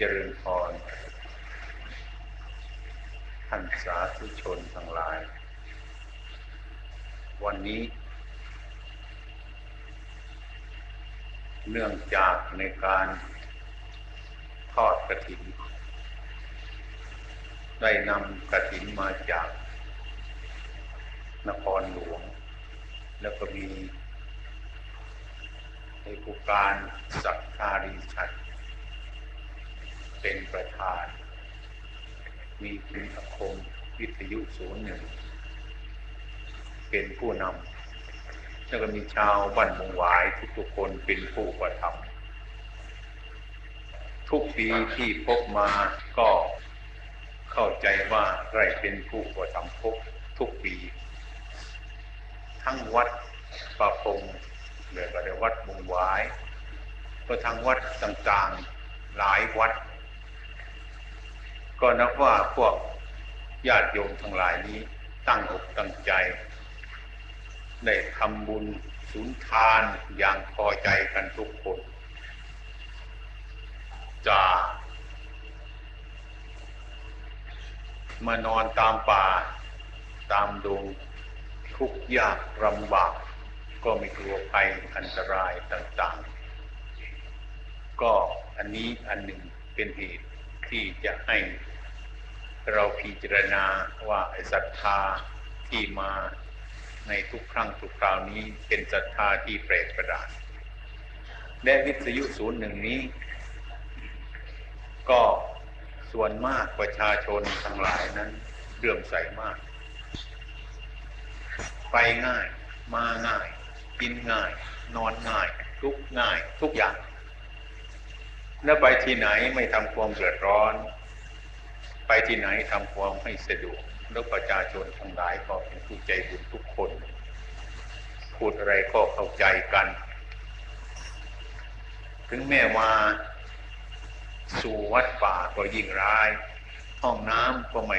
เจริญพรท่านสาธุชนทั้งหลาย วันนี้ เนื่องจากในการทอดกระถิน ได้นำกระถินมาจาก นครหลวง แล้วก็มีในผู้การสักคารีชัด เป็นประธาน มีคุณอาคมวิทยุศูนย์หนึ่ง เป็นผู้นำแล้วก็มีชาวบ้านมงหวายทุกๆคนเป็นผู้ประทำทุกปีที่พบมาก็เข้าใจว่าใครเป็นผู้ประทำพบทุกปี ทั้งวัดประพงหรือก็ได้วัดมงหวายก็ทั้งวัดต่างๆหลายวัด ก็นับว่าพวกญาติโยมทั้งหลายนี้ตั้งอกตั้งใจได้ทำบุญสุนทานอย่างพอใจกันทุกคนจะมานอนตามป่าตามดงทุกยากลำบาก ก็ไม่กลัวภัยอันตรายต่างๆ ก็อันนี้อันหนึ่งเป็นเหตุที่จะให้ เราพิจารณาว่าศรัทธาที่มาในทุกครั้งทุกคราวนี้เป็นศรัทธาที่แปลกประหลาดและวิทยุศูนย์หนึ่งนี้ ก็ส่วนมากประชาชนทั้งหลายนั้นเรื่อมใสมาก ไปง่าย มาง่าย กินง่าย นอนง่าย ทุกง่าย ทุกอย่าง แล้วไปที่ไหนไม่ทำความเดือดร้อน ไปที่ไหนทำความให้สะดวกแล้วประชาชนทั้งหลายก็เป็นผู้ใจบุญทุกคน พูดอะไรก็เข้าใจกัน ถึงแม้ว่าสู่วัดป่าก็ยิ่งร้าย ห้องน้ำก็ไม่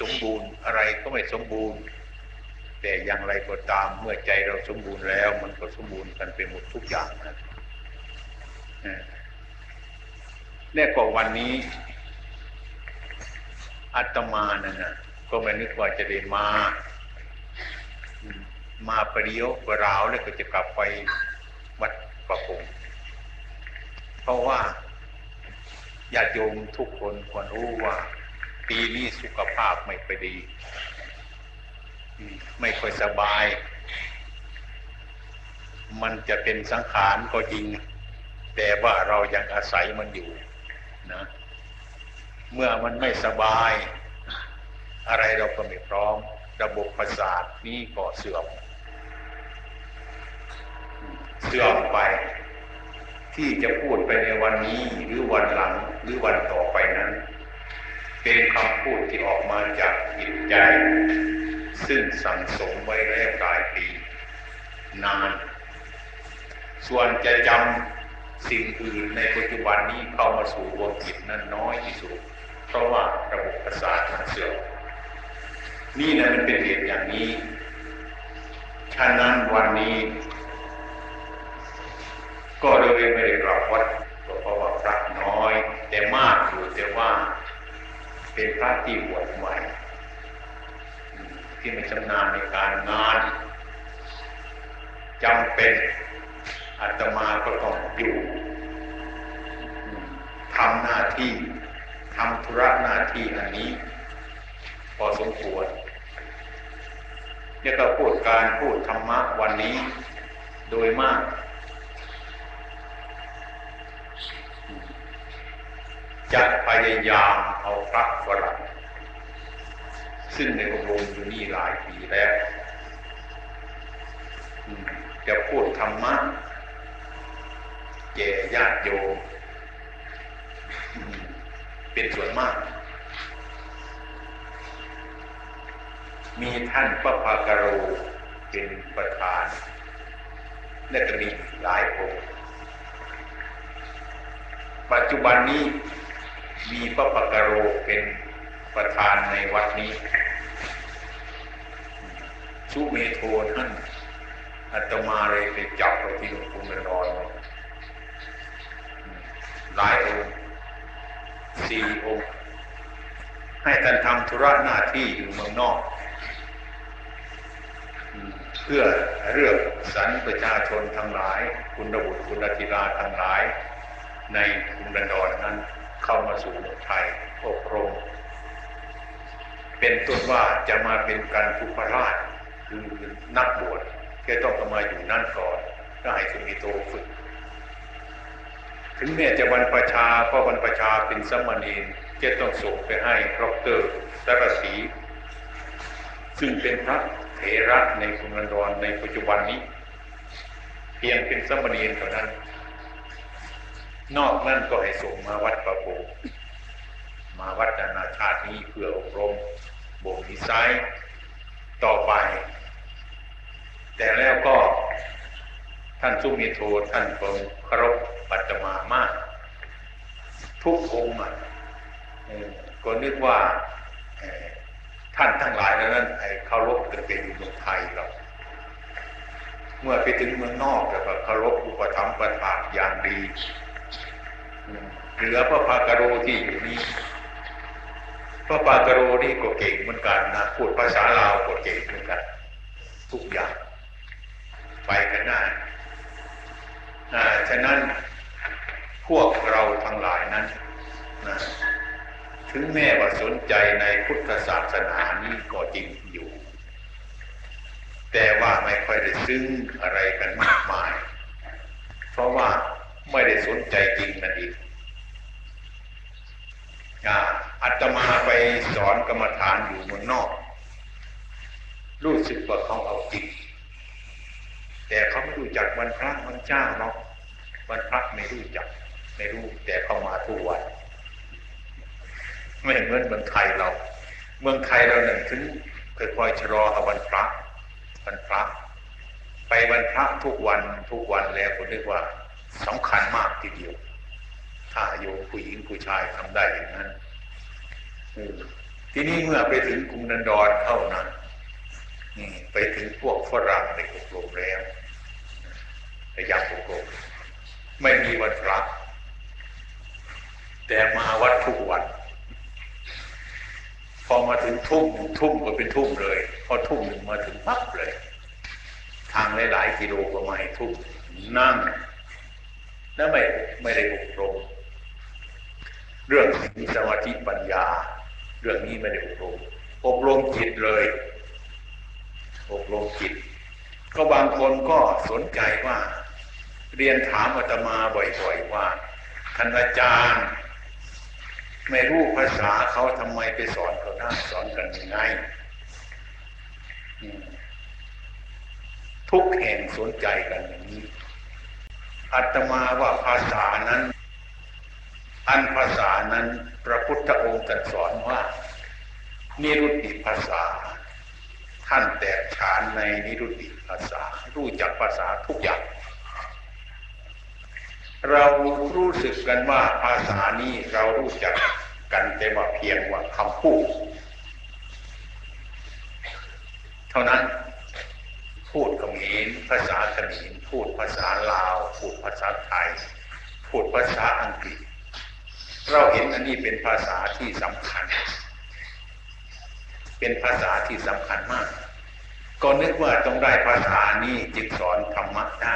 สมบูรณ์อะไรก็ไม่สมบูรณ์ แต่อย่างไรก็ตามเมื่อใจเราสมบูรณ์แล้ว มันก็สมบูรณ์กันไปหมดทุกอย่างนะแน่กว่าวันนี้ อาตมานั่นนะก็ไม่นึกว่าจะได้มา มาประเดียวประราวแล้วก็จะกลับไปวัดประพงเพราะว่าญาติโยมทุกคนควรรู้ว่า ปีนี้สุขภาพไม่ไปดี ไม่ค่อยสบาย มันจะเป็นสังขารก็จริง แต่ว่าเรายังอาศัยมันอยู่นะ เมื่อมันไม่สบาย อะไรเราก็ไม่พร้อม ระบบประสาทนี้ก็เสื่อม เสื่อมไป ที่จะพูดไปในวันนี้หรือวันหลังหรือวันต่อไปนั้น เป็นคำพูดที่ออกมาจากจิตใจ ซึ่งสั่งสมไว้แล้วหลายปีนาน ส่วนจะจำสิ่งอื่นในปัจจุบันนี้เข้ามาสู่ดวงจิตนั้นน้อยที่สุด เพราะว่าระบบประสาทมันเสื่อมนี่นะมันเป็นเหตุอย่างนี้ฉะนั้นวันนี้ ก็เลยไม่ได้กลับวัดเพราะว่าพระน้อย แต่มากอยู่แต่ว่าเป็นพระที่บวชใหม่ ที่ไม่ชำนาญในการงานจำเป็นอาตมาก็ต้องอยู่ทำหน้าที่ ทำธุระหน้าที่อันนี้ พอสมควรเนี่ยก็พูดการพูดธรรมะวันนี้โดยมาก จะพยายามเอาพระฝรั่งซึ่งในอบรมอยู่นี่หลายปีแล้วจะพูดธรรมะแก่ญาติโยม เป็นส่วนมาก มีท่านพระภากโรเป็นประธาน และก็มีหลายองค์ปัจจุบันนี้มีพระภากโรเป็นประธานในวัดนี้ ชุเมโทท่านอาตมาเลยไปจับเราที่หลวงปู่นรอยหลายองค์ สี่องค์ให้ท่านทำธุระหน้าที่อยู่เมืองนอก เพื่อเลือกสรรประชาชนทั้งหลาย คุณบุตรคุณธิราทั้งหลาย ในกรุงดันดอนนั้นเข้ามาสู่เมืองไทยอบรมเป็นต้นว่าจะมาเป็นการทุพราชคือนักบวชแค่ต้องมาอยู่นั่นก่อนก็ให้สุมิโตฝึก ถึงแม้จะบรรพชาเพราะบรรพชาเป็นสมณีนจะต้องส่งไปให้ดรสารสี ซึ่งเป็นพระเถระในกรุงลอนดอนในปัจจุบันนี้ เพียงเป็นสมณีนเท่านั้น นอกนั้นก็ให้ส่งมาวัดประโพมาวัดนานาชาตินี้เพื่ออบรมบ่มนิสัยต่อไป แต่แล้วก็ท่านสุมิโทท่านคงเครพ ปัตมามาก ทุกองค์ก็นึกว่าท่านทั้งหลายแล้วนั้นเคารพกันเป็นเมืองไทยเราเมื่อไปถึงเมืองนอกแล้วก็เคารพอุปถัมภ์ประทานอย่างดีเหลือพระพากโรที่อยู่นี่พระปากโรนี่ก็เก่งเหมือนกันนะพูดภาษาลาวก็เก่งเหมือนกัน ทุกอย่าง ไปกันได้ฉะนั้น พวกเราทั้งหลายนั้นนะถึงแม้ว่าสนใจในพุทธศาสนานี้ก็จริงอยู่ แต่ว่าไม่ค่อยได้ซึ้งอะไรกันมากมาย เพราะว่าไม่ได้สนใจจริงนั่นเองอาตมาไปสอนกรรมฐานอยู่เมืองนอก รู้สึกว่าเขาเอาจริง แต่เขาไม่รู้จักวันพระวันเจ้าเนาะวันพระไม่รู้จัก ไม่รู้แต่เขามาทุกวันไม่เหมือนเมืองไทยเรา เมืองไทยเราหนึ่งถึงค่อยๆชะลออวันพระวันพระ ไปวันพระทุกวันทุกวันแล้วผมนึกว่าสำคัญมากทีเดียว ถ้าโยมผู้หญิงผู้ชายทำได้อย่างนั้นทีนี้เมื่อไปถึงกรุงนันดอนเท่านั้นไปถึงพวกฝรั่งในอบรมแล้วระยะอบรมไม่มีวันพระ แต่มาวัดทุกวัน พอมาถึงทุ่มทุ่มก็เป็นทุ่มเลย พอทุ่มหนึ่งมาถึงปั๊บเลย ทางหลายๆกิโลก็มาให้ทุ่มนั่งแล้วไม่ไม่ได้อบรม เรื่องศีสมาธิปัญญา เรื่องนี้ไม่ได้อบรม อบรมจิตเลย อบรมจิต ก็บางคนก็สนใจว่า เรียนถามอาตมาบ่อยๆว่าท่านอาจารย์ ไม่รู้ภาษาเขาทำไมไปสอนเขาได้สอนกันยังไงทุกแห่งสนใจกันอย่างนี้อาตมาว่าภาษานั้น อันภาษานั้น พระพุทธองค์ตรัสสอนว่า นิรุตติภาษา ท่านแตกฉานในนิรุตติภาษา รู้จักภาษาทุกอย่าง เรารู้สึกกันว่าภาษานี้เรารู้จักกันแต่ว่าเพียงว่าคำพูด เท่านั้นพูดเขมรภาษาเขมรพูดภาษาลาว พูดภาษาไทย พูดภาษาอังกฤษ เราเห็นอันนี้เป็นภาษาที่สำคัญ เป็นภาษาที่สำคัญมาก ก็นึกว่าต้องได้ภาษานี้จึงสอนธรรมะได้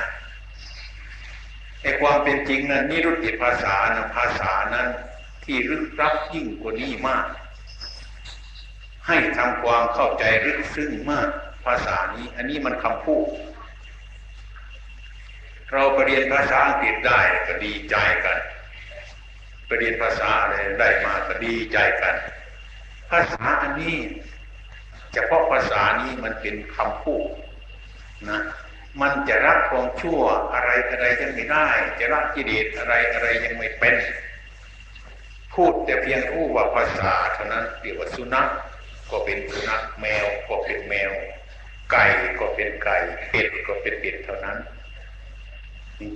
ในความเป็นจริงนั้นนิรุตติภาษานะภาษานั้นที่ลึกลับยิ่งกว่านี้มาก ให้ทำความเข้าใจลึกซึ้งมากภาษานี้ อันนี้มันคำพูด เราไปเรียนภาษาอังกฤษได้ก็ดีใจกันเรียนภาษาอะไรได้มาก็ดีใจกัน ภาษาอันนี้เฉพาะภาษานี้มันเป็นคำพูดนะ มันจะรักความชั่วอะไรอะไรยังไม่ได้ จะรักกิเลสอะไรอะไรยังไม่เป็น พูดแต่เพียงรู้ว่าภาษาเท่านั้นเรียกว่าสุนัขก็เป็นสุนัขแมวก็เป็นแมว ไก่ก็เป็นไก่เป็ดก็เป็นเป็ดเท่านั้น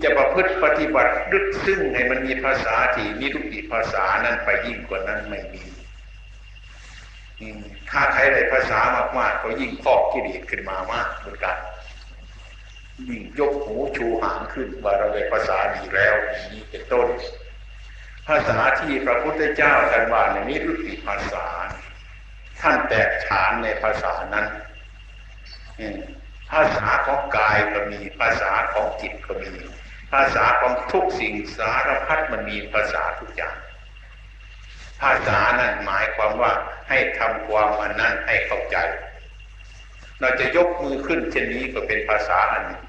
จะประพฤติปฏิบัติลึกซึ้งให้มันมีภาษาที่มีทุกติภาษานั้นไปยิ่งกว่านั้นไม่มีถ้าใครได้ภาษามากๆก็ยิ่งพอกกิเลสขึ้นมามากเหมือนกัน ยิ่งยกหูชูหางขึ้นว่าเราได้ภาษาดีแล้วนี้เป็นต้น ภาษาที่พระพุทธเจ้าท่านว่าในนิรุติภาษา ท่านแตกฉานในภาษานั้นภาษาของกายก็มีภาษาของจิตก็มี ภาษาของทุกสิ่งสารพัดมันมีภาษาทุกอย่างภาษานั้นหมายความว่าให้ทำความอันนั้นให้เข้าใจ เราจะยกมือขึ้นเช่นนี้ก็เป็นภาษาอันหนึ่ง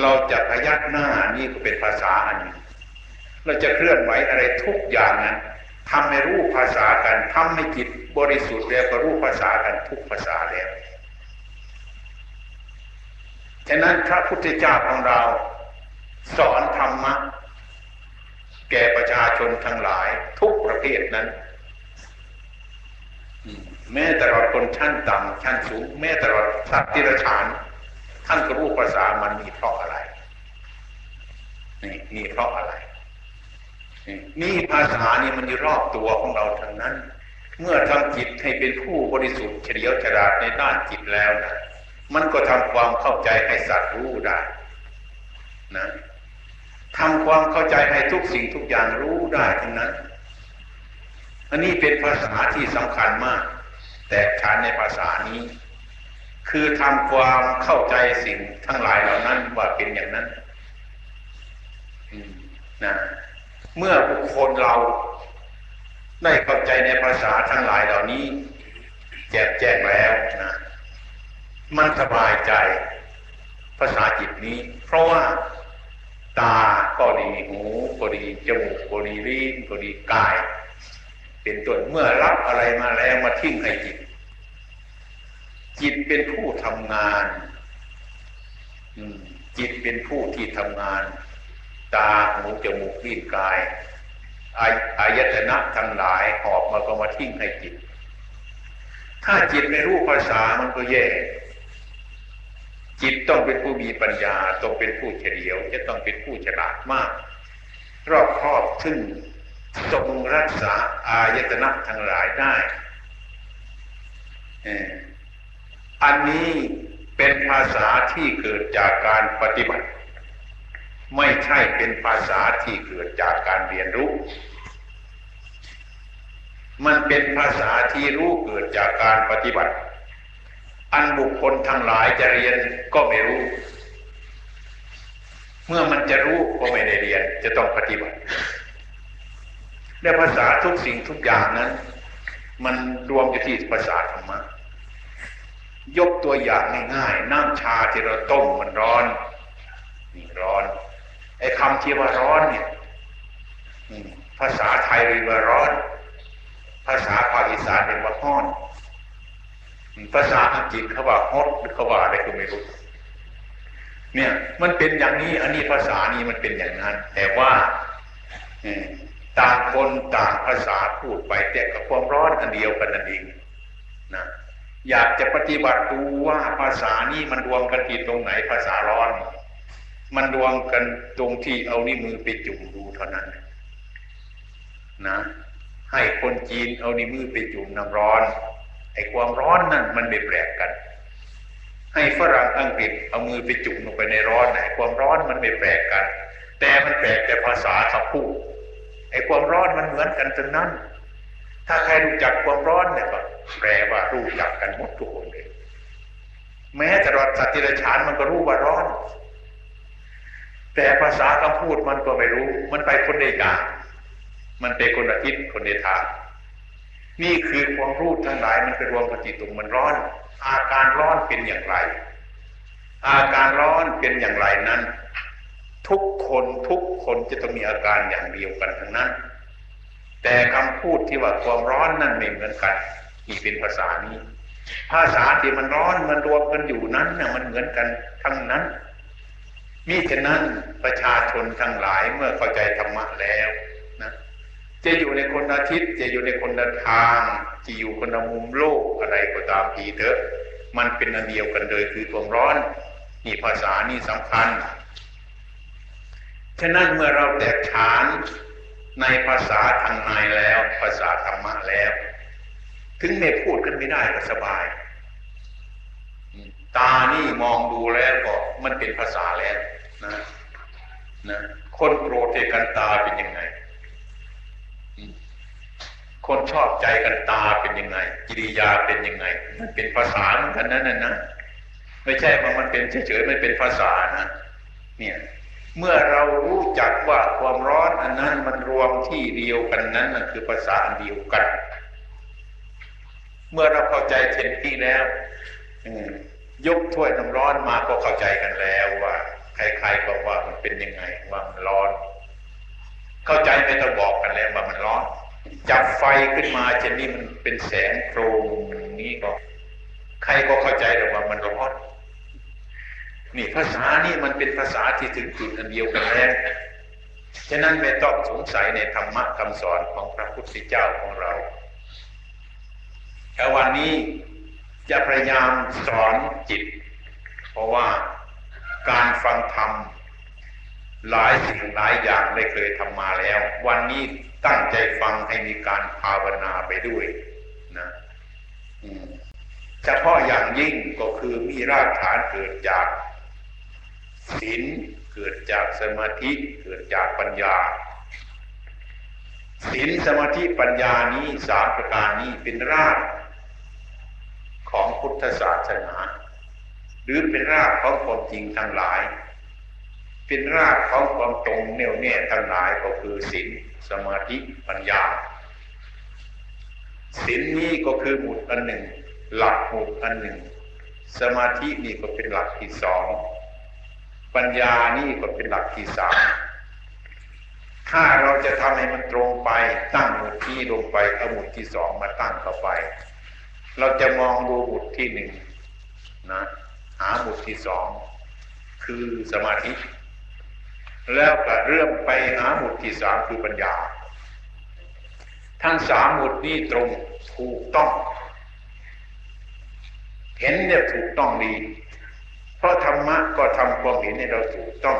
เราจะพยักหน้านี่ก็เป็นภาษาอันหนึ่งเราจะเคลื่อนไหวอะไรทุกอย่างนั้นทำให้รู้ภาษากันทำให้จิตบริสุทธิ์แล้วก็รู้ภาษากันทุกภาษาแล้วฉะนั้นพระพุทธเจ้าของเราสอนธรรมะแก่ประชาชนทั้งหลายทุกประเภทนั้น แม้แต่เราคนชั้นต่ำชั้นสูง แม้แต่เราสัตว์ที่ระฉาน ท่านก็รู้ภาษามันมีเพราะอะไร นี่มีเพราะอะไร นี่ภาษานี่มันอยู่รอบตัวของเราทั้งนั้น เมื่อทำจิตให้เป็นผู้บริสุทธิ์เฉลียวฉลาดในด้านจิตแล้วนะมันก็ทำความเข้าใจให้สัตว์รู้ได้ นะทำความเข้าใจให้ทุกสิ่งทุกอย่างรู้ได้ทั้งนั้น อันนี้เป็นภาษาที่สำคัญมาก แต่ฉานในภาษานี้ คือทำความเข้าใจสิ่งทั้งหลายเหล่านั้นว่าเป็นอย่างนั้นนะเมื่อบุคคลเราได้เข้าใจในภาษาทั้งหลายเหล่านี้ แจกแจ้งแล้วนะมันสบายใจภาษาจิตนี้ เพราะว่าตาก็ดีหูก็ดีจมูกก็ดีลิ้นก็ดีกาย เป็นต้นเมื่อรับอะไรมาแล้วมาทิ้งให้จิต จิตเป็นผู้ทำงานจิตเป็นผู้ที่ทำงาน ตาหูจมูกลิ้นกายอายตนะทั้งหลายหอบมาก็มาทิ้งให้จิต ถ้าจิตไม่รู้ภาษามันก็แย่ จิตต้องเป็นผู้มีปัญญา ต้องเป็นผู้เฉลียว จะต้องเป็นผู้ฉลาดมาก รอบครอบซึ่ง ทรงรักษาอายตนะทั้งหลายได้ อันนี้เป็นภาษาที่เกิดจากการปฏิบัติ ไม่ใช่เป็นภาษาที่เกิดจากการเรียนรู้ มันเป็นภาษาที่รู้เกิดจากการปฏิบัติ อันบุคคลทั้งหลายจะเรียนก็ไม่รู้ เมื่อมันจะรู้ก็ไม่ได้เรียนจะต้องปฏิบัติ ในภาษาทุกสิ่งทุกอย่างนั้น มันรวมอยู่ที่ภาษาธรรมะยกตัวอย่างง่ายๆน้ำชาที่เราต้มมันร้อนนี่ร้อนไอ้คำที่ว่าร้อนเนี่ยภาษาไทยเรียกว่าร้อน ภาษาภาคอีสานเรียกว่าห้อน ภาษาอังกฤษเขาว่าฮอตหรือเขาว่าอะไรก็ไม่รู้เนี่ย มันเป็นอย่างนี้ อันนี้ภาษานี้มันเป็นอย่างนั้น แต่ว่า ต่างคนต่างภาษาพูดไปแต่กับความร้อนอันเดียวกันนั่นเองนะอยากจะปฏิบัติดูว่าภาษานี้มันรวมกันที่ตรงไหนภาษาร้อน มันรวมกันตรงที่เอานิ้วมือไปจุ่มดูเท่านั้นนะให้คนจีนเอานิ้วมือไปจุ่มน้ำร้อนไอ้ความร้อนนั่นมันไม่แปลกกัน ให้ฝรั่งอังกฤษเอามือไปจุ่มลงไปในร้อนไอ้ความร้อนมันไม่แปลกกัน แต่มันแปลกแต่ภาษาเขาพูด ไอ้ความร้อนมันเหมือนกันจนนั้น ถ้าใครรู้จักความร้อนเนี่ยก็แปลว่ารู้จักกันหมดทุกคนเลย แม้แต่รอดสัตว์ที่ไรฉานมันก็รู้ว่าร้อน แต่ภาษาคำพูดมันก็ไม่รู้ มันไปคนในอย่างมันเป็นคนอาทิตย์คนในทางนี่คือความรู้ทั้งหลายมันเป็นรวมปฏิตุงมันร้อน อาการร้อนเป็นอย่างไร อาการร้อนเป็นอย่างไรนั้น ทุกคนทุกคนจะต้องมีอาการอย่างเดียวกันทั้งนั้น แต่คำพูดที่ว่าความร้อนนั่นไม่เหมือนกันนี่เป็นภาษานี้ ภาษาที่มันร้อนมันรวมกันอยู่นั้นน่ะมันเหมือนกันทั้งนั้นมิฉะนั้นประชาชนทั้งหลายเมื่อเข้าใจธรรมะแล้วนะจะอยู่ในคนอาทิตย์ จะอยู่ในคนทางจะอยู่คนมุมโลกอะไรก็ตามทีเถอะ มันเป็นอันเดียวกันเลยคือความร้อนนี่ภาษานี่สำคัญ ฉะนั้นเมื่อเราแตกฉานในภาษาทางในแล้ว ภาษาธรรมะแล้ว ถึงไม่พูดกันไม่ได้ก็สบาย ตานี่มองดูแล้วก็มันเป็นภาษาแล้วนะนะคนโกรธกันตาเป็นยังไง คนชอบใจกันตาเป็นยังไง กิริยาเป็นยังไง มันเป็นภาษาเหมือนกันนั่นนะไม่ใช่ว่ามันเป็นเฉยๆมันเป็นภาษานะเนี่ย เมื่อเรารู้จักว่าความร้อนอันนั้นมันรวมที่เดียวกันนั้นนั่นคือภาษาอันเดียวกัน เมื่อเราเข้าใจเช่นที่แล้วยกถ้วยน้ำร้อนมาก็เข้าใจกันแล้วว่าใครๆบอกว่ามันเป็นยังไงว่ามันร้อน เข้าใจไม่ต้องบอกกันแล้วว่ามันร้อน จับไฟขึ้นมาเช่นนี้มันเป็นแสงโครงนี้ก็ใครก็เข้าใจแต่ว่ามันร้อน นี่ภาษานี่มันเป็นภาษาที่ถึงจุดอันเดียวกันแล้วฉะนั้นไม่ต้องสงสัยในธรรมะคำสอนของพระพุทธเจ้าของเราแต่วันนี้จะพยายามสอนจิต เพราะว่าการฟังธรรมหลายสิ่งหลายอย่างได้เคยทำมาแล้ว วันนี้ตั้งใจฟังให้มีการภาวนาไปด้วยนะเฉพาะอย่างยิ่งก็คือมีรากฐานเกิดจาก ศีลเกิดจากสมาธิเกิดจากปัญญาศีลสมาธิปัญญานี้สามประการนี้เป็นรากของพุทธศาสนา หรือเป็นรากของความจริงทั้งหลาย เป็นรากของความตรงแน่วแน่ทั้งหลายก็คือศีลสมาธิปัญญาศีลนี้ก็คือหมุดอันหนึ่ง หลักหมุดอันหนึ่ง สมาธินี่ก็เป็นหลักที่สอง ปัญญานี่ก็เป็นหลักที่สามถ้าเราจะทำให้มันตรงไปตั้งหมุดที่ลงไปเอาหมุดที่สองมาตั้งเข้าไป เราจะมองดูหมุดที่หนึ่งนะหาหมุดที่สองคือสมาธิ แล้วก็เริ่มไปหาหมุดที่สามคือปัญญา ทั้งสามหมุดนี้ตรงถูกต้อง เห็นเนี่ยถูกต้องดี ราะธรรมะก็ทำความเห็นให้เราถูกต้อง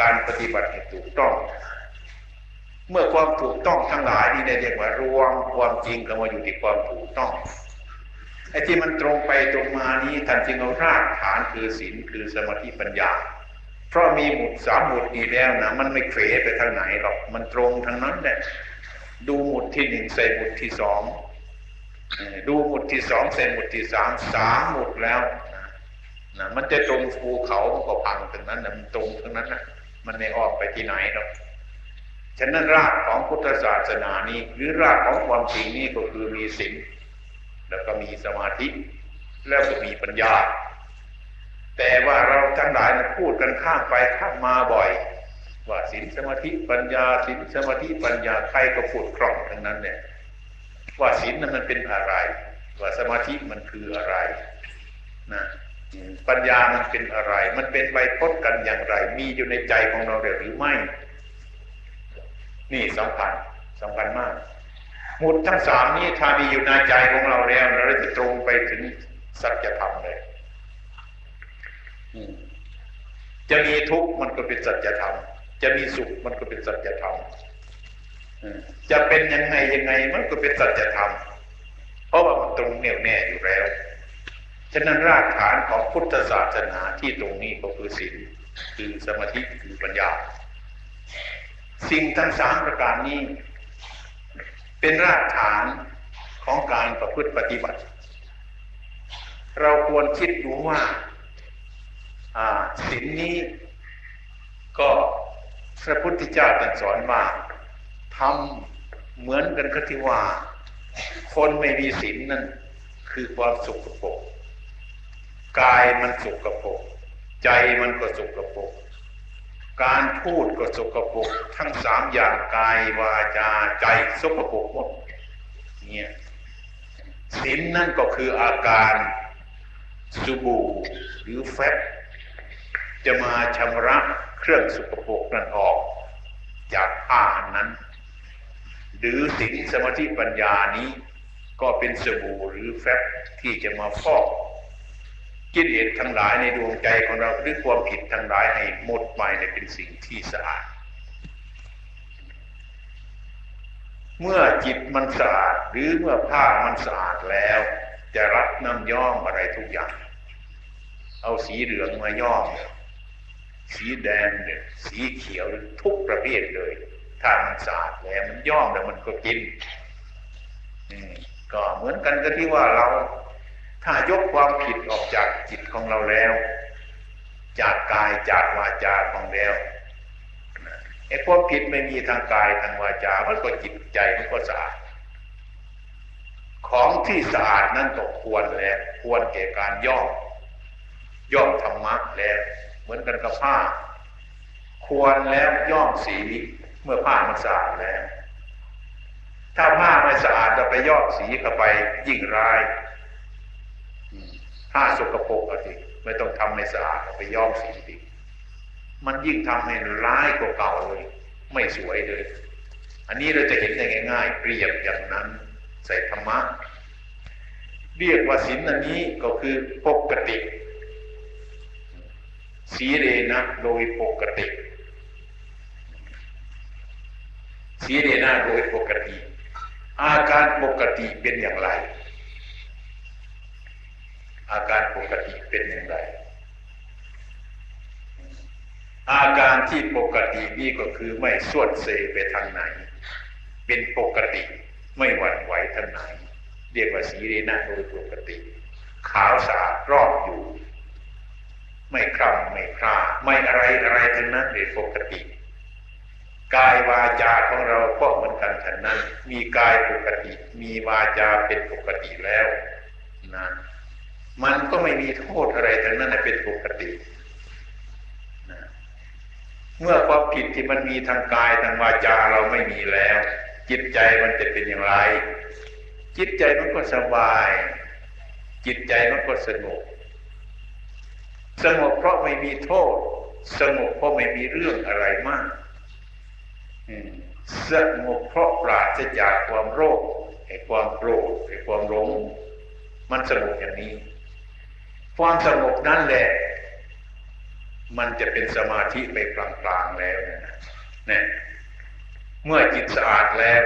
การปฏิบัติให้ถูกต้อง เมื่อความถูกต้องทั้งหลายนี่เรียกว่ารวมความจริงกันมาอยู่ที่ความถูกต้องไอ้ที่มันตรงไปตรงมานี้ท่านจึงเอารากฐานคือศีลคือสมาธิปัญญา เพราะมีหมุดสามหมุดนี้แล้วนะมันไม่เขวไปทางไหนหรอกมันตรงทางนั้นแหละดูหมุดที่หนึ่งใส่หมุดที่สองดูหมุดที่สองใส่หมุดที่สามสามหมุดแล้ว นะมันจะตรงภูเขามันก็พังถึงนั้นนะมันตรงทั้งนั้นนะมันไม่ออกไปที่ไหนหรอกฉะนั้นรากของพุทธศาสนานี้หรือรากของความจริงนี้ก็คือมีศีลแล้วก็มีสมาธิ แล้วก็มีปัญญา แต่ว่าเราทั้งหลายพูดกันข้ามไปข้ามมาบ่อย ว่าศีลสมาธิปัญญาศีลสมาธิปัญญาใครก็พูดคล่องทั้งนั้นเนี่ยว่าศีลนั้นมันเป็นอะไร ว่าสมาธิมันคืออะไรนะ ปัญญามันเป็นอะไร มันเป็นไปพจน์กันอย่างไร มีอยู่ในใจของเราหรือไม่ นี่สำคัญสำคัญมากหมุดทั้งสามนี้ถ้ามีอยู่ในใจของเราแล้วเราจะตรงไปถึงสัจธรรมเลยจะมีทุกข์มันก็เป็นสัจธรรม จะมีสุขมันก็เป็นสัจธรรมจะเป็นยังไงยังไงมันก็เป็นสัจธรรม เพราะว่ามันตรงแน่วแน่อยู่แล้ว ฉะนั้นรากฐานของพุทธศาสนาที่ตรงนี้ก็คือศีลคือสมาธิคือปัญญา สิ่งทั้งสามประการนี้ เป็นรากฐานของการประพฤติปฏิบัติ เราควรคิดดูว่าศีลนี้ก็พระพุทธเจ้าตรัสสอนว่าทำเหมือนกันก็ที่ว่า คนไม่มีศีลนั่นคือความสุขปก กายมันสกปรกใจมันก็สกปรกการพูดก็สกปรกทั้งสามอย่างกายวาจาใจสกปรกหมดเนี่ยศีลนั่นก็คืออาการสุบูหรือแฟบจะมาชำระเครื่องสกปรกนั้นออก จากอาหารนั้น หรือศีลสมาธิปัญญานี้ก็เป็นสบู่หรือแฟบที่จะมาฟอก กิเลสทั้งหลายในดวงใจของเราหรือความผิดทั้งหลายให้หมดไปในเป็นสิ่งที่สะอาด เมื่อจิตมันสะอาดหรือเมื่อผ้ามันสะอาดแล้ว จะรับน้ำย่อมอะไรทุกอย่าง เอาสีเหลืองมาย่อมสีแดงเนี่ยสีเขียวทุกประเภทเลย ถ้ามันสะอาดแล้วมันย่อมแล้วมันก็กินก็เหมือนกันก็ที่ว่าเรา ถ้ายกความผิดออกจากจิตของเราแล้ว จากกายจากวาจาของแล้วไอ้ความผิดไม่มีทางกายทางวาจา มันก็จิตใจมันก็สะอาด ของที่สะอาดนั่นก็ควรแล้ว ควรแก่การย่อม ย่อมธรรมะแล้ว เหมือนกันกับผ้า ควรแล้วย่อมสีเมื่อผ้ามันสะอาดแล้ว ถ้าผ้าไม่สะอาดจะไปย่อมสีเข้าไปยิ่งร้าย ผ้าสกปรกอะสิไม่ต้องทำให้สะอาดไปย่อมสีดิมันยิ่งทำให้ร้ายกว่าเก่าเลย ไม่สวยเลย อันนี้เราจะเห็นได้ง่าย ๆ เปรียบอย่างนั้น ใส่ธรรมะ เรียกว่าศีลอันนี้ก็คือปกติสีเรนะโดยปกติสีเรนะโดยปกติ อาการปกติเป็นอย่างไร อาการปกติเป็นอย่างไร อาการที่ปกตินี่ก็คือไม่สวดเซไปทางไหน เป็นปกติไม่หวั่นไหวทางไหน เรียกว่าสีเรนะโดยปกติ ขาวสะอาดรอบอยู่ ไม่คร่ำไม่คร่าไม่อะไรอะไรทั้งนั้นเรียปกติกายวาจาของเราก็เหมือนกันฉันนั้น มีกายปกติ มีวาจาเป็นปกติแล้วนะ มันก็ไม่มีโทษอะไรทั้งนั้นเป็นปกติ เมื่อความผิดที่มันมีทางกายทางวาจาเราไม่มีแล้ว จิตใจมันจะเป็นอย่างไร จิตใจมันก็สบาย จิตใจมันก็สงบสงบเพราะไม่มีโทษ สงบเพราะไม่มีเรื่องอะไรมากสงบเพราะปราศจากความโรคไอ้ความโกรธไอ้ความหลงมันสงบอย่างนี้ ความสงบนั่นแหละ มันจะเป็นสมาธิไปกลางๆแล้วนะเมื่อจิตสะอาดแล้ว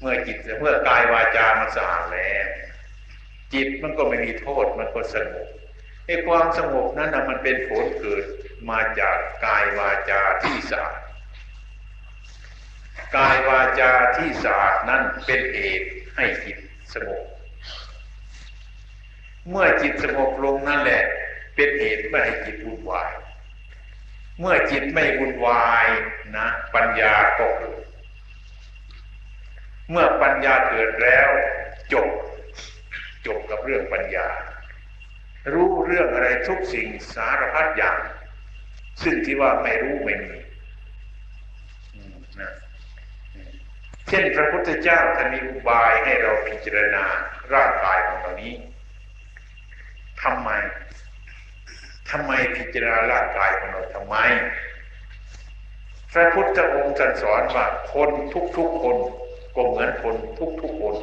เมื่อจิตเมื่อกายวาจามันสะอาดแล้ว จิตมันก็ไม่มีโทษมันก็สงบไอ้ความสงบนั้นนะมันเป็นผลเกิดมาจากกายวาจาที่สะอาดกายวาจาที่สะอาดนั้นเป็นเหตุให้จิตสงบ เมื่อจิตสงบลงนั่นแหละ เป็นเหตุไม่ให้จิตวุ่นวาย เมื่อจิตไม่วุ่นวายนะ ปัญญาก็เกิดเมื่อปัญญาเกิดแล้วจบจบกับเรื่องปัญญา รู้เรื่องอะไรทุกสิ่งสารพัดอย่าง ซึ่งที่ว่าไม่รู้ไม่มีนะเช่นพระพุทธเจ้าท่านมีอุบายให้เราพิจารณาร่างกายของเรานี้ ทำไมทำไมพิจารณาร่างกายของเราทำไม พระพุทธองค์สอนว่าคนทุกๆคนก็เหมือนคนทุกๆคน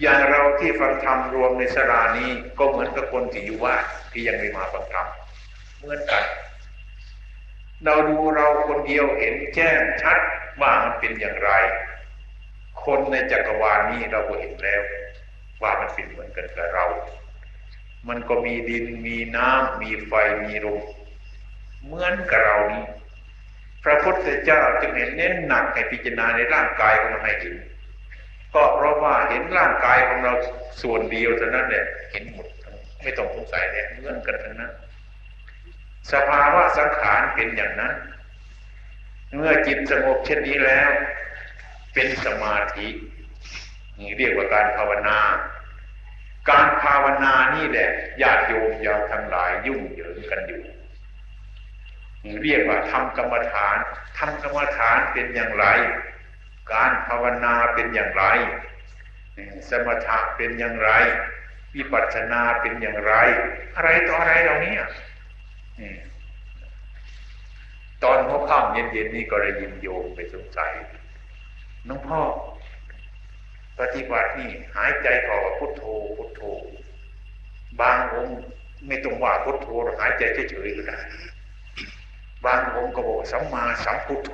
อย่างเราที่ฟังธรรมรวมในสรานี้ก็เหมือนกับคนที่อยู่ว่าที่ยังไม่มาฟังธรรมเหมือนกัน เราดูเราคนเดียวเห็นแจ้งชัดว่ามันเป็นอย่างไร คนในจักรวาลนี้เราก็เห็นแล้ว ว่ามันเป็นเหมือนกันกับเรา มันก็มีดินมีน้ำมีไฟมีลมเหมือนกับเรานี้พระพุทธเจ้าจึงเห็นเน้นหนักให้พิจารณาในร่างกายของเราให้เห็นก็เพราะว่าเห็นร่างกายของเราส่วนเดียวเท่านั้นเนี่ยเห็นหมดไม่ต้องสงสัยเลยเหมือนกันทั้งนั้นสภาวะสังขารเป็นอย่างนั้น เมื่อจิตสงบเช่นนี้แล้ว เป็นสมาธิ เรียกว่าการภาวนา การภาวนานี่แหละญาติโยมยาทั้งหลายยุ่งเหยิงกันอยู่ เรียกว่าทำกรรมฐานทำกรรมฐานเป็นอย่างไร การภาวนาเป็นอย่างไร สมถะเป็นอย่างไรวิปัสสนาเป็นอย่างไร อะไรต่ออะไรเหล่านี้ตอนหัวค่ำเย็นๆนี่ก็ได้ยินโยมไปสงสัยน้องพ่อ ปฏิบัตินี่หายใจออกพุทโธพุทโธ บางองค์ไม่ต้องว่าพุทโธหายใจเฉยๆก็ได้บางองค์ก็บอกสัมมาสัมพุทโธ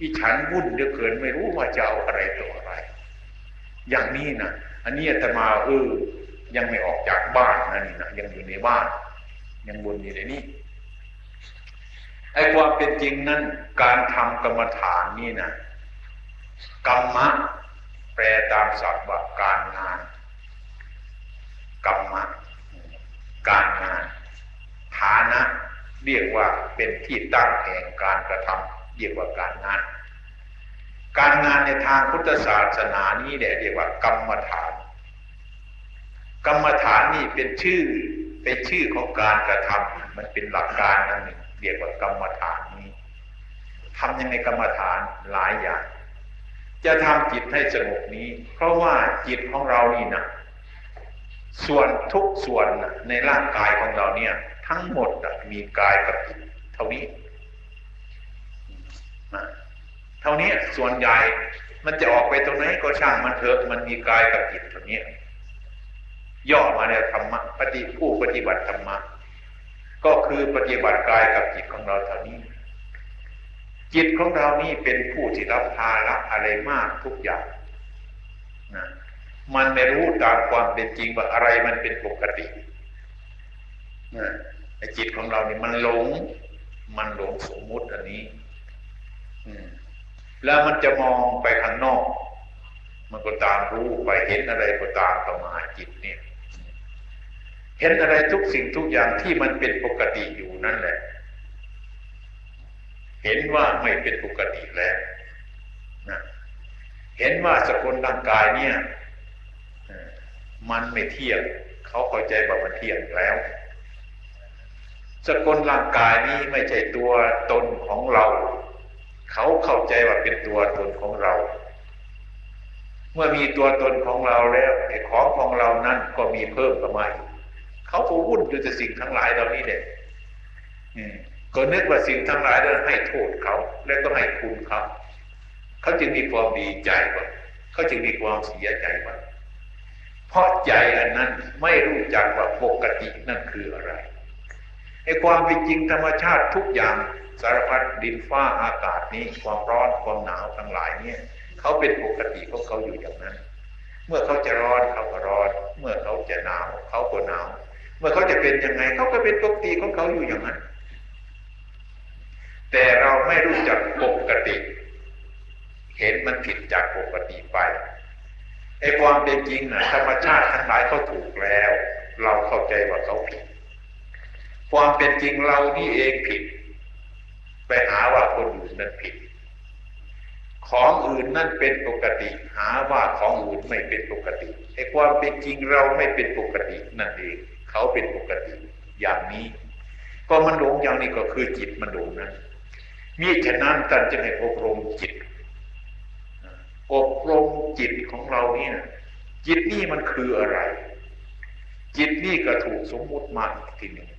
อีฉันวุ่นเดือเกินไม่รู้ว่าจะเอาอะไรตัวอะไร อย่างนี้นะอันนี้อาตมาเออยังไม่ออกจากบ้านนั่นนะยังอยู่ในบ้าน ยังวนอยู่ในนี้ไอ้ความเป็นจริงนั้นการทำกรรมฐานนี่นะ กรรมะ แปลตามศัพท์ว่าการงาน กรรมะ การงาน ฐานะ เรียกว่าเป็นที่ตั้งแห่งการกระทำเรียกว่าการงาน การงานในทางพุทธศาสนานี้แหละเรียกว่ากรรมฐาน กรรมฐานนี่เป็นชื่อเป็นชื่อของการกระทำมันเป็นหลักการนั่นหนึ่งเรียกว่ากรรมฐานนี้ทำยังไงกรรมฐานหลายอย่าง จะทำจิตให้สงบนี้ เพราะว่าจิตของเรานี่นะส่วนทุกส่วนในร่างกายของเราเนี่ย ทั้งหมดมีกายกับจิตเท่านี้เท่านี้ส่วนใหญ่มันจะออกไปตรงไหนก็ช่างมันเถอะมันมีกายกับจิตเท่านี้ย่อมาในธรรมะปฏิผู้ปฏิบัติธรรมะก็คือปฏิบัติกายกับจิตของเราเท่านี้ จิตของเรานี่เป็นผู้ที่รับภาระอะไรมากทุกอย่างนะมันไม่รู้ตามความเป็นจริงว่าอะไรมันเป็นปกตินะจิตของเรานี่มันหลง มันหลงสมมุติอันนี้แล้วมันจะมองไปข้างนอก มันก็ตามรู้ไปเห็นอะไรก็ตามเข้ามาจิตเนี่ย เห็นอะไรทุกสิ่งทุกอย่างที่มันเป็นปกติอยู่นั่นแหละ เห็นว่าไม่เป็นปกติแล้วนะเห็นว่าสกุลร่างกายเนี่ยมันไม่เที่ยงเขาเข้าใจว่ามันเที่ยงแล้วสกุลร่างกายนี้ไม่ใช่ตัวตนของเรา เขาเข้าใจว่าเป็นตัวตนของเรา เมื่อมีตัวตนของเราแล้วไอ้ของของเรานั้นก็มีเพิ่มขึ้นมาอีกเขาก็วุ่นอยู่แต่สิ่งทั้งหลายเหล่านี้เด็ก ก็นึกว่าสิ่งทั้งหลายนั้นให้โทษเขา และก็ให้คุณเขาเขาจึงมีความดีใจว่าเขาจึงมีความเสียใจว่าเพราะใจอันนั้นไม่รู้จักว่าปกตินั่นคืออะไรไอ้ความเป็นจริงธรรมชาติทุกอย่างสารพัดดินฟ้าอากาศนี้ความร้อนความหนาวทั้งหลายเนี่ยเขาเป็นปกติของเขาอยู่อย่างนั้น เมื่อเขาจะร้อนเขาก็ร้อน เมื่อเขาจะหนาวเขาก็หนาว เมื่อเขาจะเป็นยังไงเขาก็เป็นปกติของเขาอยู่อย่างนั้น แต่เราไม่รู้จักปกติ เห็นมันผิดจากปกติไปไอ้ความเป็นจริงนะธรรมชาติทั้งหลายเขาถูกแล้ว เราเข้าใจว่าเขาผิด ความเป็นจริงเรานี่เองผิด ไปหาว่าคนอื่นนั้นผิด ของอื่นนั่นเป็นปกติ หาว่าของอื่นไม่เป็นปกติไอ้ความเป็นจริงเราไม่เป็นปกตินั่นเองเขาเป็นปกติอย่างนี้ ก็มันหลงอย่างนี้ก็คือจิตมันหลงนั้น มีฉะนั้นท่านจะให้อบรมจิต อบรมจิตของเรานี่นะจิตนี่มันคืออะไร จิตนี่ก็ถูกสมมุติมาอีกทีหนึ่ง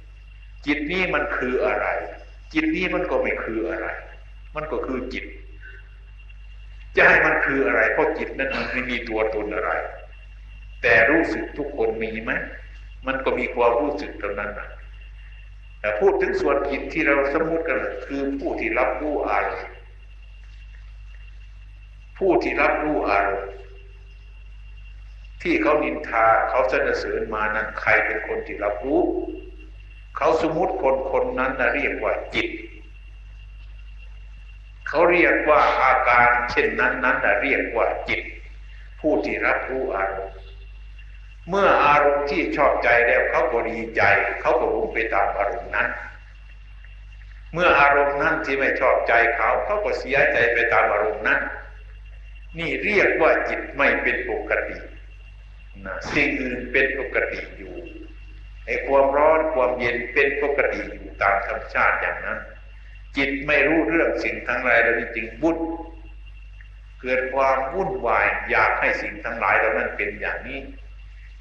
จิตนี่มันคืออะไร จิตนี่มันก็ไม่คืออะไร มันก็คือจิต จะให้มันคืออะไร เพราะจิตนั้นมันไม่มีตัวตนอะไร แต่รู้สึกทุกคนมีไหมมันก็มีความรู้สึกตรงนั้นนะ แต่พูดถึงส่วนจิตที่เราสมมติกันคือผู้ที่รับรู้อารมณ์ผู้ที่รับรู้อารมณ์ที่เขานินทาเขาสนเสริญมานั้นใครเป็นคนที่รับรู้ เขาสมมติคนคนนั้นนะเรียกว่าจิต เขาเรียกว่าอาการเช่นนั้นนั้นนะเรียกว่าจิต ผู้ที่รับรู้อารมณ์ เมื่ออารมณ์ที่ชอบใจแล้วเขาก็ดีใจ เขาก็รู้ไปตามอารมณ์นั้น เมื่ออารมณ์นั้นที่ไม่ชอบใจเขาเขาก็เสียใจไปตามอารมณ์นั้น นี่เรียกว่าจิตไม่เป็นปกตินะสิ่งอื่นเป็นปกติอยู่ไอ้ความร้อนความเย็นเป็นปกติอยู่ตามธรรมชาติอย่างนั้น จิตไม่รู้เรื่องสิ่งทั้งหลายเหล่านี้จึงวุ่นเกิดความวุ่นวายอยากให้สิ่งทั้งหลายเหล่านั้นเป็นอย่างนี้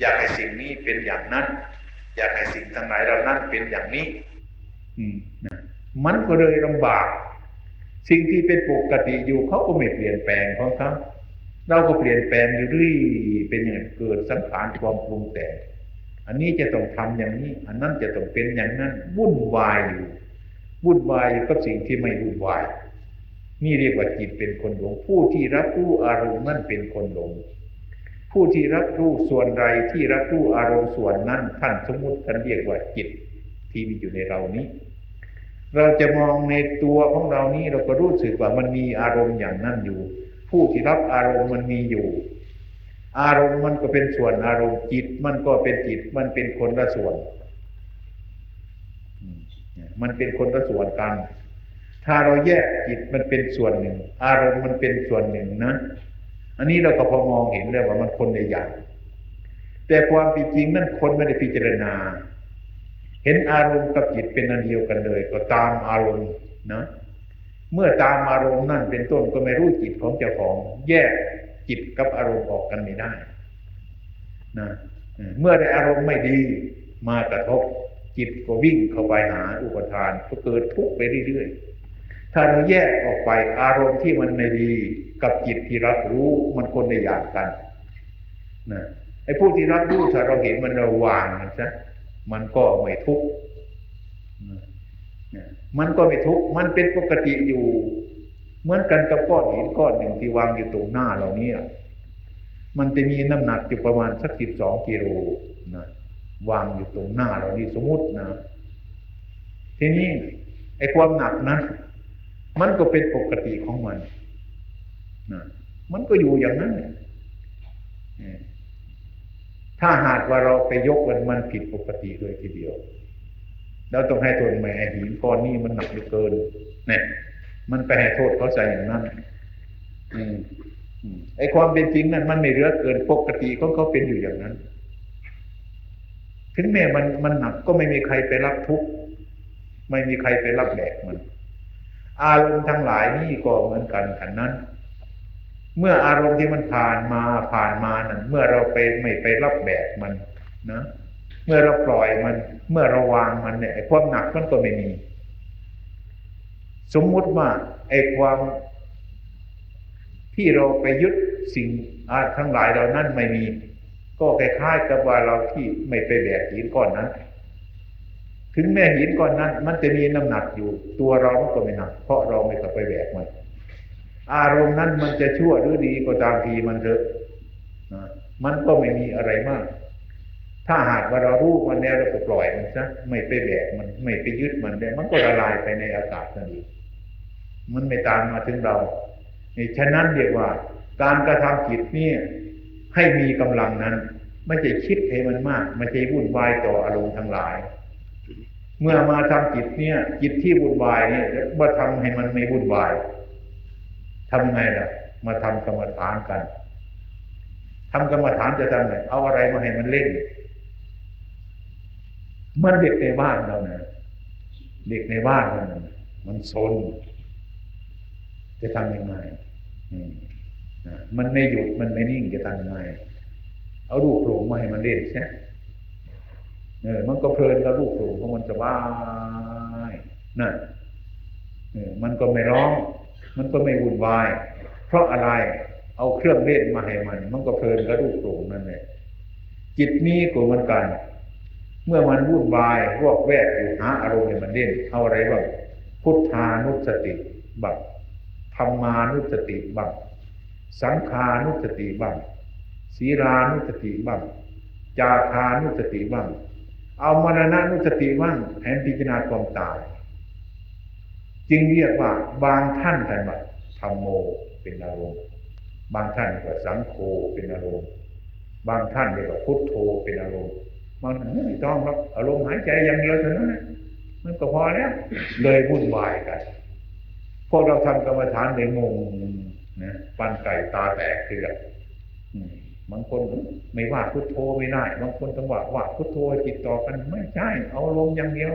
อยากให้สิ่งนี้เป็นอย่างนั้น อยากให้สิ่งทั้งหลายเรานั้นเป็นอย่างนี้ อืมนะมันก็เลยลำบาก สิ่งที่เป็นปกติอยู่เขาก็ไม่เปลี่ยนแปลงของเขาเราก็เปลี่ยนแปลงอยู่เรื่อยเป็นอย่างเกิดสังขารความปรุงแต่งอันนี้จะต้องทำอย่างนี้ อันนั้นจะต้องเป็นอย่างนั้นวุ่นวายอยู่วุ่นวายกับสิ่งที่ไม่วุ่นวาย นี่เรียกว่าจิตเป็นคนหลงผู้ที่รับรู้อารมณ์นั่นเป็นคนหลง ผู้ที่รับรู้ส่วนใดที่รับรู้อารมณ์ส่วนนั้นท่านสมมติท่านเรียกว่าจิตที่มีอยู่ในเรานี้ เราจะมองในตัวของเรานี้เราก็รู้สึกว่ามันมีอารมณ์อย่างนั้นอยู่ ผู้ที่รับอารมณ์มันมีอยู่ อารมณ์มันก็เป็นส่วนอารมณ์จิต มันก็เป็นจิตมันเป็นคนละส่วน มันเป็นคนละส่วนกัน ถ้าเราแยกจิตมันเป็นส่วนหนึ่ง อารมณ์มันเป็นส่วนหนึ่งนะ อันนี้เราก็พอมองเห็นเลยว่ามันคนในอย่างแต่ความจริงนั่นคนไม่ได้พิจารณา เห็นอารมณ์กับจิตเป็นอันเดียวกันเลย ก็ตามอารมณ์นะ เมื่อตามอารมณ์นั่นเป็นต้นก็ไม่รู้จิตของเจ้าของ แยกจิตกับอารมณ์ออกกันไม่ได้นะเมื่อได้อารมณ์ไม่ดีมากระทบจิตก็วิ่งเข้าไปหาอุปทานก็เกิดทุกข์ไปเรื่อยๆ ถ้าเราแยกออกไปอารมณ์ที่มันไม่ดี กับจิตที่รับรู้มันคนในอย่างกันนะไอ้ผู้ที่รับรู้ถ้าเราเห็นมันเราวางมันซะมันก็ไม่ทุกข์มันก็ไม่ทุกข์มันเป็นปกติอยู่ เหมือนกันกับก้อนหินก้อนหนึ่งที่วางอยู่ตรงหน้าเราเนี่ยมันจะมีน้ำหนักอยู่ประมาณสักสิบสองกิโลนะวางอยู่ตรงหน้าเรานี่สมมตินะทีนี้ไอ้ความหนักนะมันก็เป็นปกติของมัน มันก็อยู่อย่างนั้นถ้าหากว่าเราไปยกมันมันผิดปกติโดยทีเดียวเราต้องให้โทษแม่หินก้อนนี้มันหนักเหลือเกินเนี่ยมันไปให้โทษเขาใส่อย่างนั้นอืมไอ้ความเป็นจริงนั้นมันไม่เหลือเกินปกติของเขาเป็นอยู่อย่างนั้น ถึงแม้มันมันหนักก็ไม่มีใครไปรับทุกข์ไม่มีใครไปรับแบกมัน อารมณ์ทั้งหลายนี่ก็เหมือนกันขันนั้น เมื่ออารมณ์ที่มันผ่านมาผ่านมานั้นเมื่อเราไปไม่ไปรับแบกมันนะ เมื่อเราปล่อยมัน เมื่อเราวางมันเนี่ยความหนักมันก็ไม่มี สมมุติว่าไอ้ความที่เราไปยึดสิ่งทั้งหลายเหล่านั้นไม่มี ก็คล้ายๆกับว่าเราที่ไม่ไปแบกหินก้อนนั้น ถึงแม้หินก้อนนั้น มันจะมีน้ำหนักอยู่ ตัวเราก็ไม่หนัก เพราะเราไม่กลับไปแบกมัน อารมณ์นั้นมันจะชั่วหรือดีก็ตามทีมันเถอะมันก็ไม่มีอะไรมาก ถ้าหากว่าเรารู้มันแล้วเราก็ปล่อยมันซะไม่ไปแบกมันไม่ไปยึดมันเลยมันก็ละลายไปในอากาศนั่นเองมันไม่ตามมาถึงเราฉะนั้นเรียกว่า การกระทำจิตนี่ให้มีกำลังนั้น ไม่ใช่คิดให้มันมากไม่ใช่วุ่นวายต่ออารมณ์ทั้งหลาย เมื่อมาทำจิตเนี่ยจิตที่วุ่นวายเนี่ยมาทำให้มันไม่วุ่นวาย ทำไงล่ะ มาทำกรรมฐานกันทำกรรมฐานจะทำไงเอาอะไรมาให้มันเล่น มันเด็กในบ้านเราเนะเด็กในบ้านเรามันซนจะทำยังไงมันไม่หยุดมันไม่นิ่งจะทำยังไงเอาลูกโผล่มาให้มันเล่นใช่เออมันก็เพลินกับลูกโผล่เพราะมันสบายนั่นเออมันก็ไม่ร้อง มันก็ไม่วุ่นวาย เพราะอะไรเอาเครื่องเล่นมาให้มัน มันก็เพลินกับลูกโผล่นั่นแหละจิตนี้ก็เหมือนกัน เมื่อมันวุ่นวายรวกแวกอยู่หาอารมณ์ให้มันเล่นเอาอะไรบ้างพุทธานุสติบังธรรมานุสติบ้างสังขานุสติบ้างศีรานุสติบ้างจาคานุสติบ้าง เอามรณะนุสติบ้างแผนพิจารณาความตาย จึงเรียกว่าบางท่านท่านว่าธรรมโมเป็นอารมณ์ บางท่านก็สังโฆเป็นอารมณ์ บางท่านเรียกว่าพุทโธเป็นอารมณ์บางท่านไม่ต้องครับอารมณ์หายใจอย่างเดียวเท่านั้นมันก็พอแล้ว เลยวุ่นวายกัน พวกเราทำกรรมฐานในงงนะปันไก่ตาแตกเกลือบางคนไม่ว่าพุทโธไม่ได้บางคนต้องว่าว่าพุทโธจิตต่อกันไม่ใช่ เอาลงอย่างเดียว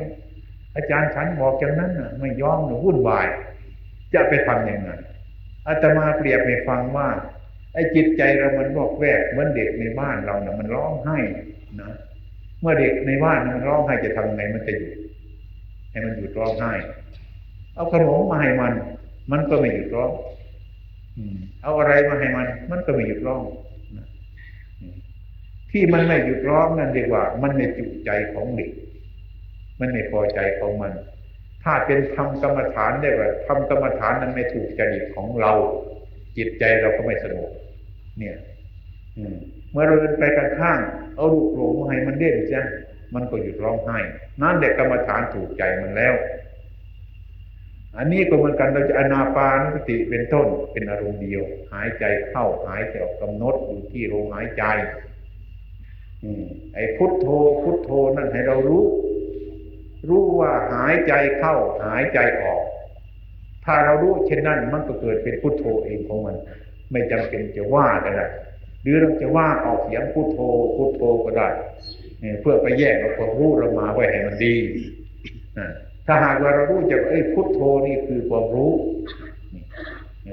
อาจารย์ฉันบอกอย่างนั้นน่ะไม่ยอมหนูวุ่นวาย จะไปทำยังไงอาตมาเปรียบให้ฟังว่าไอ้จิตใจเรามันบอกแวกเหมือนเด็กในบ้านเราเนะ่ะมันร้องไห้นะเมื่อเด็กในบ้านมันร้องไห้จะทำไงมันจะหยุดให้มันหยุดร้องไห้เอาขนมมาให้มัน มันก็ไม่หยุดร้องเอาอะไรมาให้มัน มันก็ไม่หยุดร้องที่มันไม่หยุดร้องนั่นเรียกว่า มันไม่จุใจของเด็ก มันไม่พอใจของมัน ถ้าเป็นทำกรรมฐานได้ว่าทำกรรมฐานนั้นไม่ถูกจริตของเรา จิตใจเราก็ไม่สงบเนี่ยเมื่อเราเดินไปกันข้างเอาลูกหลงมาให้มันเด่นจ้ะมันก็หยุดร้องไห้นั่นเด็กกรรมฐานถูกใจมันแล้ว อันนี้ก็เหมือนกันเราจะอนาปานสติเป็นต้นเป็นอารมณ์เดียว หายใจเข้าหายใจออกกำหนดอยู่ที่ลมหายใจอืมไอ้พุทโธพุทโธนั่นให้เรารู้ รู้ว่าหายใจเข้าหายใจออก ถ้าเรารู้เช่นนั้นมันก็เกิดเป็นพุทโธเองของมัน ไม่จำเป็นจะว่าก็ได้หรือเราจะว่าออกเสียงพุทโธพุทโธก็ได้เพื่อไปแยกเอาความรู้เรามาไว้ให้มันดีถ้าหากว่าเรารู้จักเอ้พุทโธนี่คือความรู้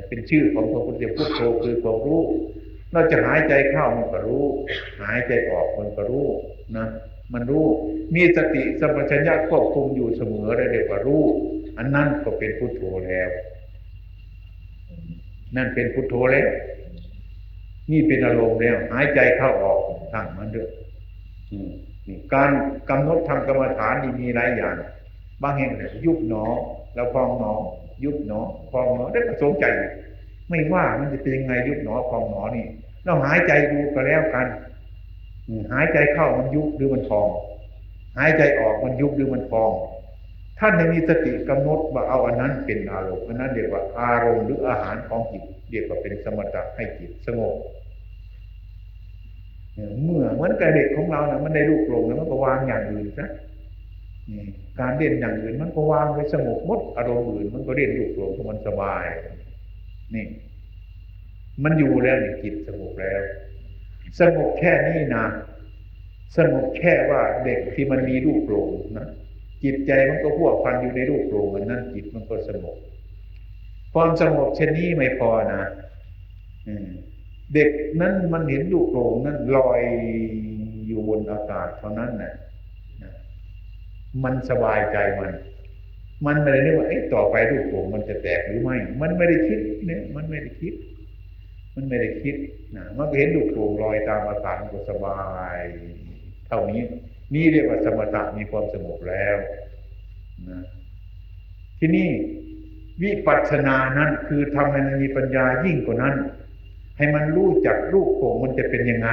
เป็นชื่อของพระพุทธเจ้าพุทโธคือความรู้เราจะหายใจเข้ามันก็รู้ หายใจออกมันก็รู้นะ มันรู้มีสติสัมปชัญญะควบคุมอยู่เสมอได้เรียกว่ารู้อันนั้นก็เป็นพุทโธแล้ว นั่นเป็นพุทโธแล้ว นี่เป็นอารมณ์แล้ว หายใจเข้าออกทั้งมันเด้อการกำหนดทำกรรมฐานนี่มีหลายอย่างบางแห่งยุบหนอ แล้วพองหนอ ยุบหนอ พองหนอได้ประสงใจ ไม่ว่ามันจะเป็นยังไงยุบหนอพองหนอนี่ เราหายใจดูก็แล้วกัน หายใจเข้ามันยุบหรือมันพอง หายใจออกมันยุบหรือมันพอง ท่านในมีสติกำหนดว่าเอาอันนั้นเป็นอารมณ์อันนั้นเรียกว่าอารมณ์หรืออาหารของจิตเรียกว่าเป็นสมถะให้จิตสงบเมื่อเหมือนกับเด็กของเรานะมันได้ลูกลงแล้วมันก็วางอย่างอื่นซะการเล่นอย่างอื่นมันก็วางไว้สงบมดอารมณ์อื่น มันก็เล่นลูกหลงมันสบาย นี่ มันอยู่แล้วนี่จิตสงบแล้ว สงบแค่นี้นะสงบแค่ว่าเด็กที่มันมีลูกโลงนะจิตใจมันก็พวกพันอยู่ในลูกโลงนั่นจิตมันก็สงบความสงบเช่นนี้ไม่พอนะเด็กนั้นมันเห็นลูกโลงนั้นลอยอยู่บนอากาศเท่านั้นนะ่ะมันสบายใจมัน มันไม่ได้นึกว่าไอ้ต่อไปลูกโป่งมันจะแตกหรือไม่ มันไม่ได้คิดเนี่ยมันไม่ได้คิด มันไม่ได้คิดนะมันเห็นลูกโป่งลอยตามอากาศมันก็สบาย เท่านี้ นี่เรียกว่าสมถะมีความสงบแล้วนะที่นี่วิปัสสนานั้นคือทำให้มันมีปัญญายิ่งกว่านั้น ให้มันรู้จักลูกโป่งมันจะเป็นยังไง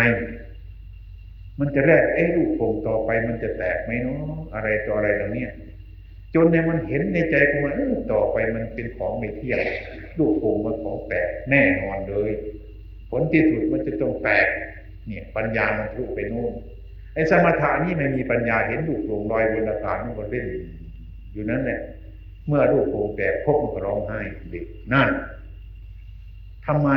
มันจะแรกเอ้ลูกโป่งต่อไปมันจะแตกไหมเนาะอะไรต่ออะไรเหล่านี้ย จนในมันเห็นในใจของมันต่อไปมันเป็นของไม่เที่ยงลูกโป่งมันของแตกแน่นอนเลย ผลที่สุดมันจะต้องแตกเนี่ยปัญญามันทุกไปโน่นไอ้สมถะนี่ไม่มีปัญญาเห็นลูกโป่งลอยบนอากาศมันก็เล่น อยู่นั้นแหละเมื่อลูกโป่งแตกพบมันก็ร้องไห้เด็กนั่นทำไม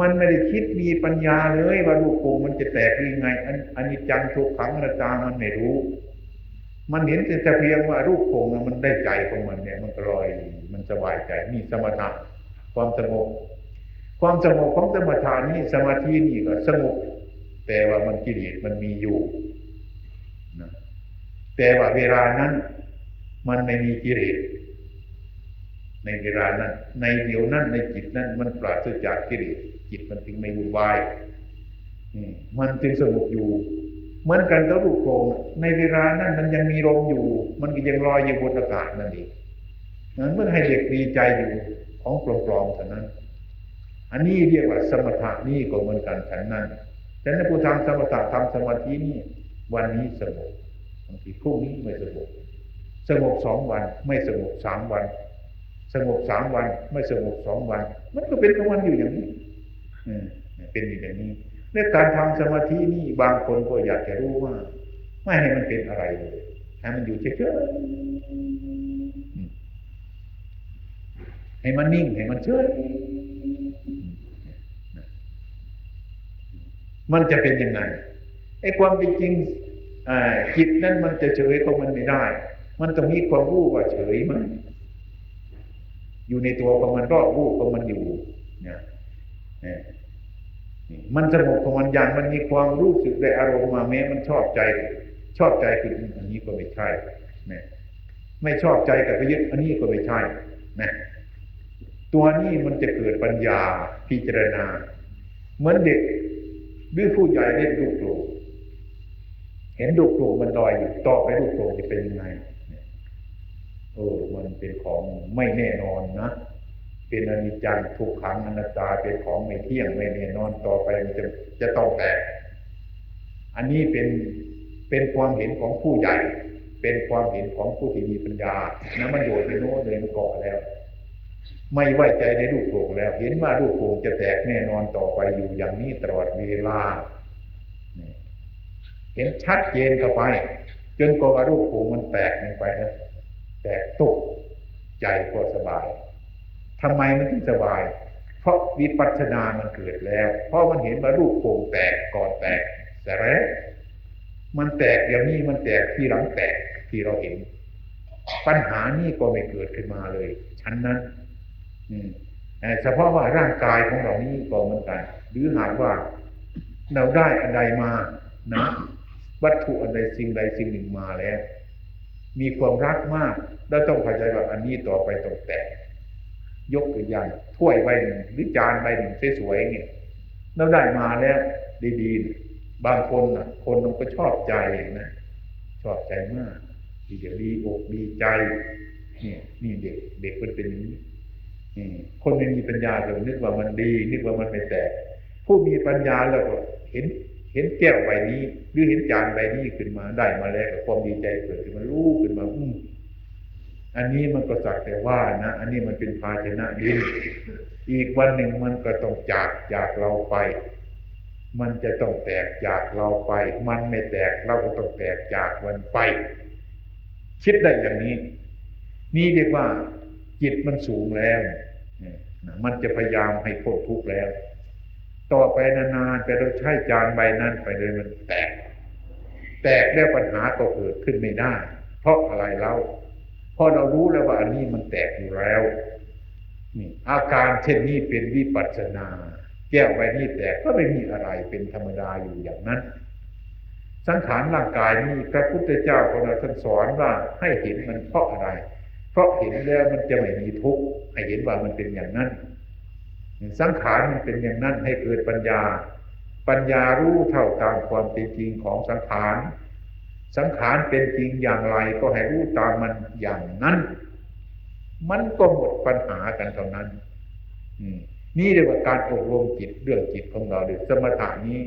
มันไม่ได้คิดมีปัญญาเลยว่าลูกโป่งมันจะแตกยังไงอันนี้จังทุกขังอนัตตามันไม่รู้ มันเห็นแต่เพียงว่ารูปโป่งมันได้ใจของมันเนี่ย มันลอยมันสบายใจมีสมถะความสงบความสงบของสมถานี่สมาธินี่ก็สงบแต่ว่ามันกิเลสมันมีอยู่นะแต่ว่าเวลานั้น มันไม่มีกิเลสในเวลานั้น ในเดียวนั้นในจิตนั้น มันปราศจากกิเลสจิตมันถึงไม่วุ่นวายมันจึงสงบอยู่ เหมือนกันกับลูกโป่งในเวลานั้นมันยังมีลมอยู่ มันก็ยังลอยอยู่บนอากาศนั่นเองนั้นเมื่อให้เด็กดีใจอยู่ของปลอมๆเท่านั้น อันนี้เรียกว่าสมถะนี่ก็เหมือนกันฉันนั้นฉะนั้นผู้ทำสมถะทำสมาธินี่ วันนี้สงบบางทีพรุ่งนี้ไม่สงบสงบสองวันไม่สงบสามวัน สงบสามวัน ไม่สงบสองวัน มันก็เป็นของมันอยู่อย่างนี้เป็นอย่างนี้ และการทำสมาธินี่บางคนก็อยากจะรู้ว่า ไม่ให้มันเป็นอะไรเลยให้มันอยู่เฉยๆให้มันนิ่งให้มันเฉยมันจะเป็นยังไงไอ้ความเป็นจริงจิตนั้นมันจะเฉยก็มันไม่ได้ มันต้องมีความรู้ว่าเฉยมั้ยอยู่ในตัวของมันรอบรู้ของมันอยู่เนี่ย มันสงบของมันอย่างมันมีความรู้สึกได้อารมณ์มาแม้มันชอบใจ ชอบใจคืออันนี้ก็ไม่ใช่นี่ยไม่ชอบใจกับไปยึดอันนี้ก็ไม่ใช่นะตัวนี้มันจะเกิดปัญญาพิจารณา เหมือนเด็กหรือผู้ใหญ่เล่นลูกโป่งเห็นลูกโป่งมันลอยอยู่ต่อไปลูกโป่งจะเป็นยังไงเออมันเป็นของไม่แน่นอนนะ เป็นอนิจจังทุกขังอนัตตาเป็นของไม่เที่ยงไม่แน่นอนต่อไปมันจะจะต้องแตก อันนี้เป็นเป็นความเห็นของผู้ใหญ่ เป็นความเห็นของผู้ที่มีปัญญานะมันโยดไปโน้นเลยมันเกาะแล้ว ไม่ไว้ใจในลูกโป่งแล้ว เห็นว่าลูกโป่งจะแตกแน่นอนต่อไปอยู่อย่างนี้ตลอดเวลาเห็นชัดเจนเข้าไป จนกว่าลูกโป่งมันแตกลงไปนะแตกตุกใจก็สบาย ทำไมมันถึงสบาย เพราะวิปัสสนามันเกิดแล้ว เพราะมันเห็นว่าลูกโป่งแตกก่อนแตก แต่แล้วมันแตกเดี๋ยวนี้มันแตกที่หลังแตกที่เราเห็น ปัญหานี้ก็ไม่เกิดขึ้นมาเลยชั้นนั้น อืมเฉพาะว่าร่างกายของเรานี้ก็เหมือนกัน หรือหากว่าเราได้อะไรมานะ วัตถุอันใดสิ่งใดสิ่งหนึ่งมาแล้ว มีความรักมาก แล้วต้องเข้าใจว่าอันนี้ต่อไปต้องแตก ยกตัวอย่งถ้วยใบหนึ่งหรือจานใบหนึ่งสวยๆเนี่ยเราได้มาแล้วดีๆ บางคนอะคนมันก็ชอบใจนะชอบใจมากทีเดียวดีอกดีใจนี่นี่เด็กเด็กมันเป็นอย่างนี้คนไม่มีปัญญาจะนึกว่ามันดี นึกว่ามันไม่แตก ผู้มีปัญญาแล้วก็เห็นเห็นแก้วใบนี้ หรือเห็นจานใบนี้ขึ้นมาได้มาแล้วความดีใจเกิดขึ้นมารู้ขึ้นมาอืม อันนี้มันก็สักแต่ว่านะ อันนี้มันเป็นภาชนะดิน อีกวันหนึ่งมันก็ต้องจากจากเราไป มันจะต้องแตกจากเราไป มันไม่แตกเราก็ต้องแตกจากมันไป คิดได้อย่างนี้ นี่เรียกว่า จิตมันสูงแล้ว มันจะพยายามให้พ้นทุกข์แล้ว ต่อไปนานๆแต่เราใช้จานใบนั้นไปเลยมันแตก แตกแล้วปัญหาก็เกิดขึ้นไม่ได้ เพราะอะไรเล่า ราะเรารู้แล้วว่าอันนี้มันแตกอยู่แล้วนี่อาการเช่นนี้เป็นวิปัสสนา แก้วใบนี้แตกก็ไม่มีอะไรเป็นธรรมดาอยู่อย่างนั้น สังขารร่างกายนี้พระพุทธเจ้าของเราท่านสอนว่าให้เห็นมันเพราะอะไร เพราะเห็นแล้วมันจะไม่มีทุกข์ให้เห็นว่ามันเป็นอย่างนั้น สังขารมันเป็นอย่างนั้นให้เกิดปัญญา ปัญญารู้เท่าตามความเป็นจริงของสังขาร สังขารเป็นจริงอย่างไรก็ให้รู้ตามมันอย่างนั้น มันก็หมดปัญหากันเท่านั้นนี่เรียกว่าการอบรมจิตเรื่องจิตของเราหรือสมถานี้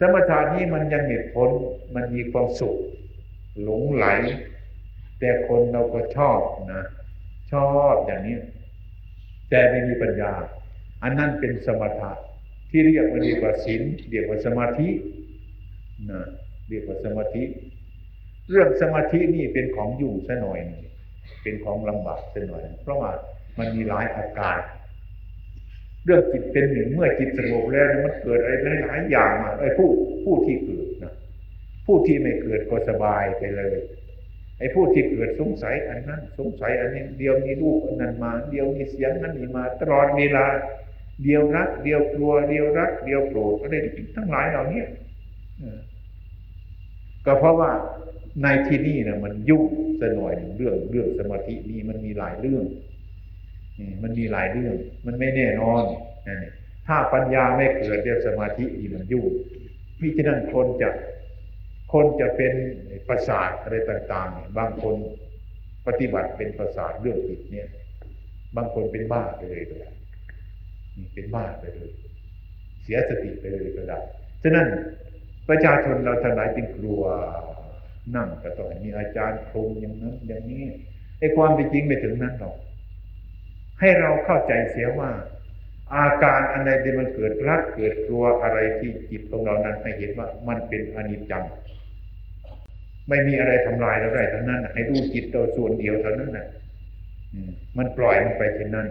สมถานี้มันยังเหตุผลมันมีความสุข หลงไหล แต่คนเราก็ชอบนะชอบอย่างนี้ แต่ไม่มีปัญญา อันนั้นเป็นสมถะที่เรียกว่าเรียกว่าศีลเรียกว่าสมาธินะเรียกว่าสมาธิ เรื่องสมาธินี่เป็นของยุ่งซะหน่อย เป็นของลำบากซะหน่อย เพราะว่ามันมีหลายอาการ เรื่องจิตเป็นหนึ่งเมื่อจิตสงบแล้วมันเกิดอะไรหลายอย่างมาไอ้ผู้ผู้ที่เกิดนะผู้ที่ไม่เกิดก็สบายไปเลย ไอ้ผู้ที่เกิดสงสัยอันนั้นสงสัยอันนี้เดียวมีรูปอันนั้นมา เดียวมีเสียงนั้นมีมาตลอดเวลา เดียวรัก เดียวกลัว เดียวรัก เดียวโกรธอะไรทั้งหลายเหล่านี้ก็เพราะว่า ในที่นี่นะมันยุ่งสน่อยเรื่องเรื่องสมาธินี่มันมีหลายเรื่องมันมีหลายเรื่อง มันไม่แน่นอนถ้าปัญญาไม่เกิดเรื่องสมาธินี่มันยุ่งมิฉะนั้นคนจะคนจะเป็นประสาทอะไรต่างๆ บางคนปฏิบัติเป็นประสาทเรื่องจิตเนี่ย บางคนเป็นบ้าไปเลยก็ได้เป็นบ้าไปเลย เสียสติไปเลยก็ได้ฉะนั้นประชาชนเราทั้งหลายจึงกลัว นั่งก็ต้องมีอาจารย์คงอย่างนั้น อย่างนี้ไอ้ความเป็นจริงไม่ถึงนั้นหรอก ให้เราเข้าใจเสียว่า อาการอันใดที่มันเกิดรักเกิดกลัวอะไรที่จิตของเรานั้นให้เห็นว่ามันเป็นอนิจจังไม่มีอะไรทำลายเราได้ทั้งนั้นให้ดูจิตเราส่วนเดียวเท่านั้นน่ะมันปล่อยมันไปเช่นนั้น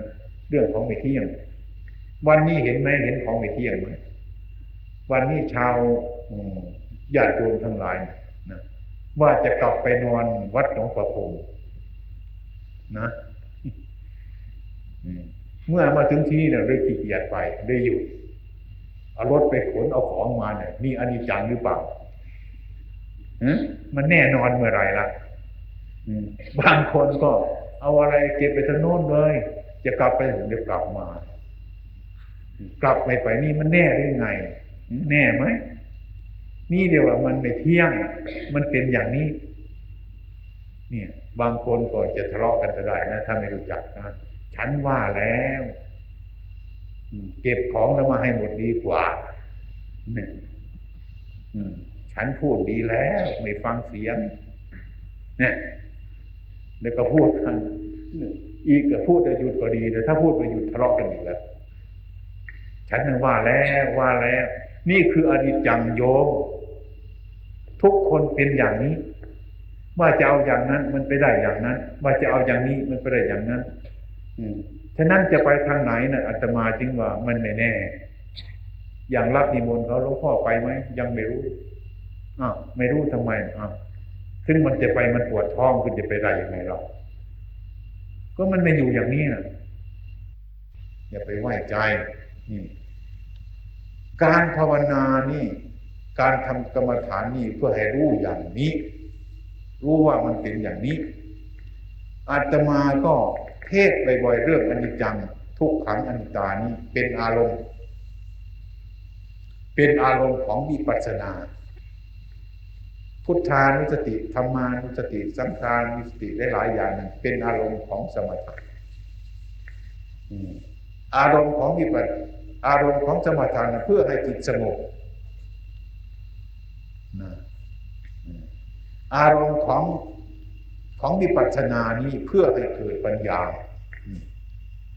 เรื่องของไม่เที่ยง วันนี้เห็นไหมเห็นของไม่เที่ยงไหมวันนี้ชาวญาติโยมทั้งหลายนะ ว่าจะกลับไปนอนวัดหลวงประพงนะเมื่อมาถึงที่นี่เนี่ยเลยขี้เกียจไปเลยอยู่เอารถไปขนเอาของมาเนี่ยนี่อนิจจังหรือเปล่ามันแน่นอนเมื่อไรล่ะบางคนก็ เอาอะไรเก็บไปทางโน้นเลย จะกลับไปเดี๋ยวกลับมา กลับไปไปนี่มันแน่ได้ไง แน่ไหม นี่เดียวว่ามันไม่เที่ยง มันเป็นอย่างนี้ เนี่ย บางคนก็จะทะเลาะกันก็ได้นะถ้าไม่รู้จักนะฉันว่าแล้วเก็บของแล้วมาให้หมดดีกว่าเนี่ยฉันพูดดีแล้วไม่ฟังเสียง เนี่ยแล้วก็พูดกันอีกก็พูดจะหยุดก็ดีแต่ถ้าพูดไปหยุดทะเลาะกันอีกแล้วฉันนึกว่าแล้วว่าแล้ว นี่คืออดีตจังโยม ทุกคนเป็นอย่างนี้ ว่าจะเอาอย่างนั้น มันไปได้อย่างนั้น ว่าจะเอาอย่างนี้มันไปได้อย่างนั้น อืมฉะนั้นจะไปทางไหนนะ่ะอาตมาจึงว่ามันไม่แน่ อย่างรับนิมนต์เขาหลวงพ่อไปไหมยังไม่รู้อ้าวไม่รู้ทำไมอ้าวซึ่งมันจะไปมันปวดท้องคุณจะไปได้ยังไงเราก็มันไม่อยู่อย่างนี้นะอย่าไปไหว้ใจนี่การภาวนานี่ การทำกรรมฐานนี่เพื่อให้รู้อย่างนี้ รู้ว่ามันเป็นอย่างนี้ อาตมาก็เทศบ่อยๆเรื่องอนิจจัง ทุกขังอนิจจานี้เป็นอารมณ์ เป็นอารมณ์ของวิปัสสนา พุทธานุสติธรรมานุสติสังขานุสติหลายๆอย่างเป็นอารมณ์ของสมถะอารมณ์ของวิปัสอารมณ์ของสมถะเพื่อให้จิตสงบ อารมณ์ของของวิปัสสนานี้เพื่อให้เกิดปัญญา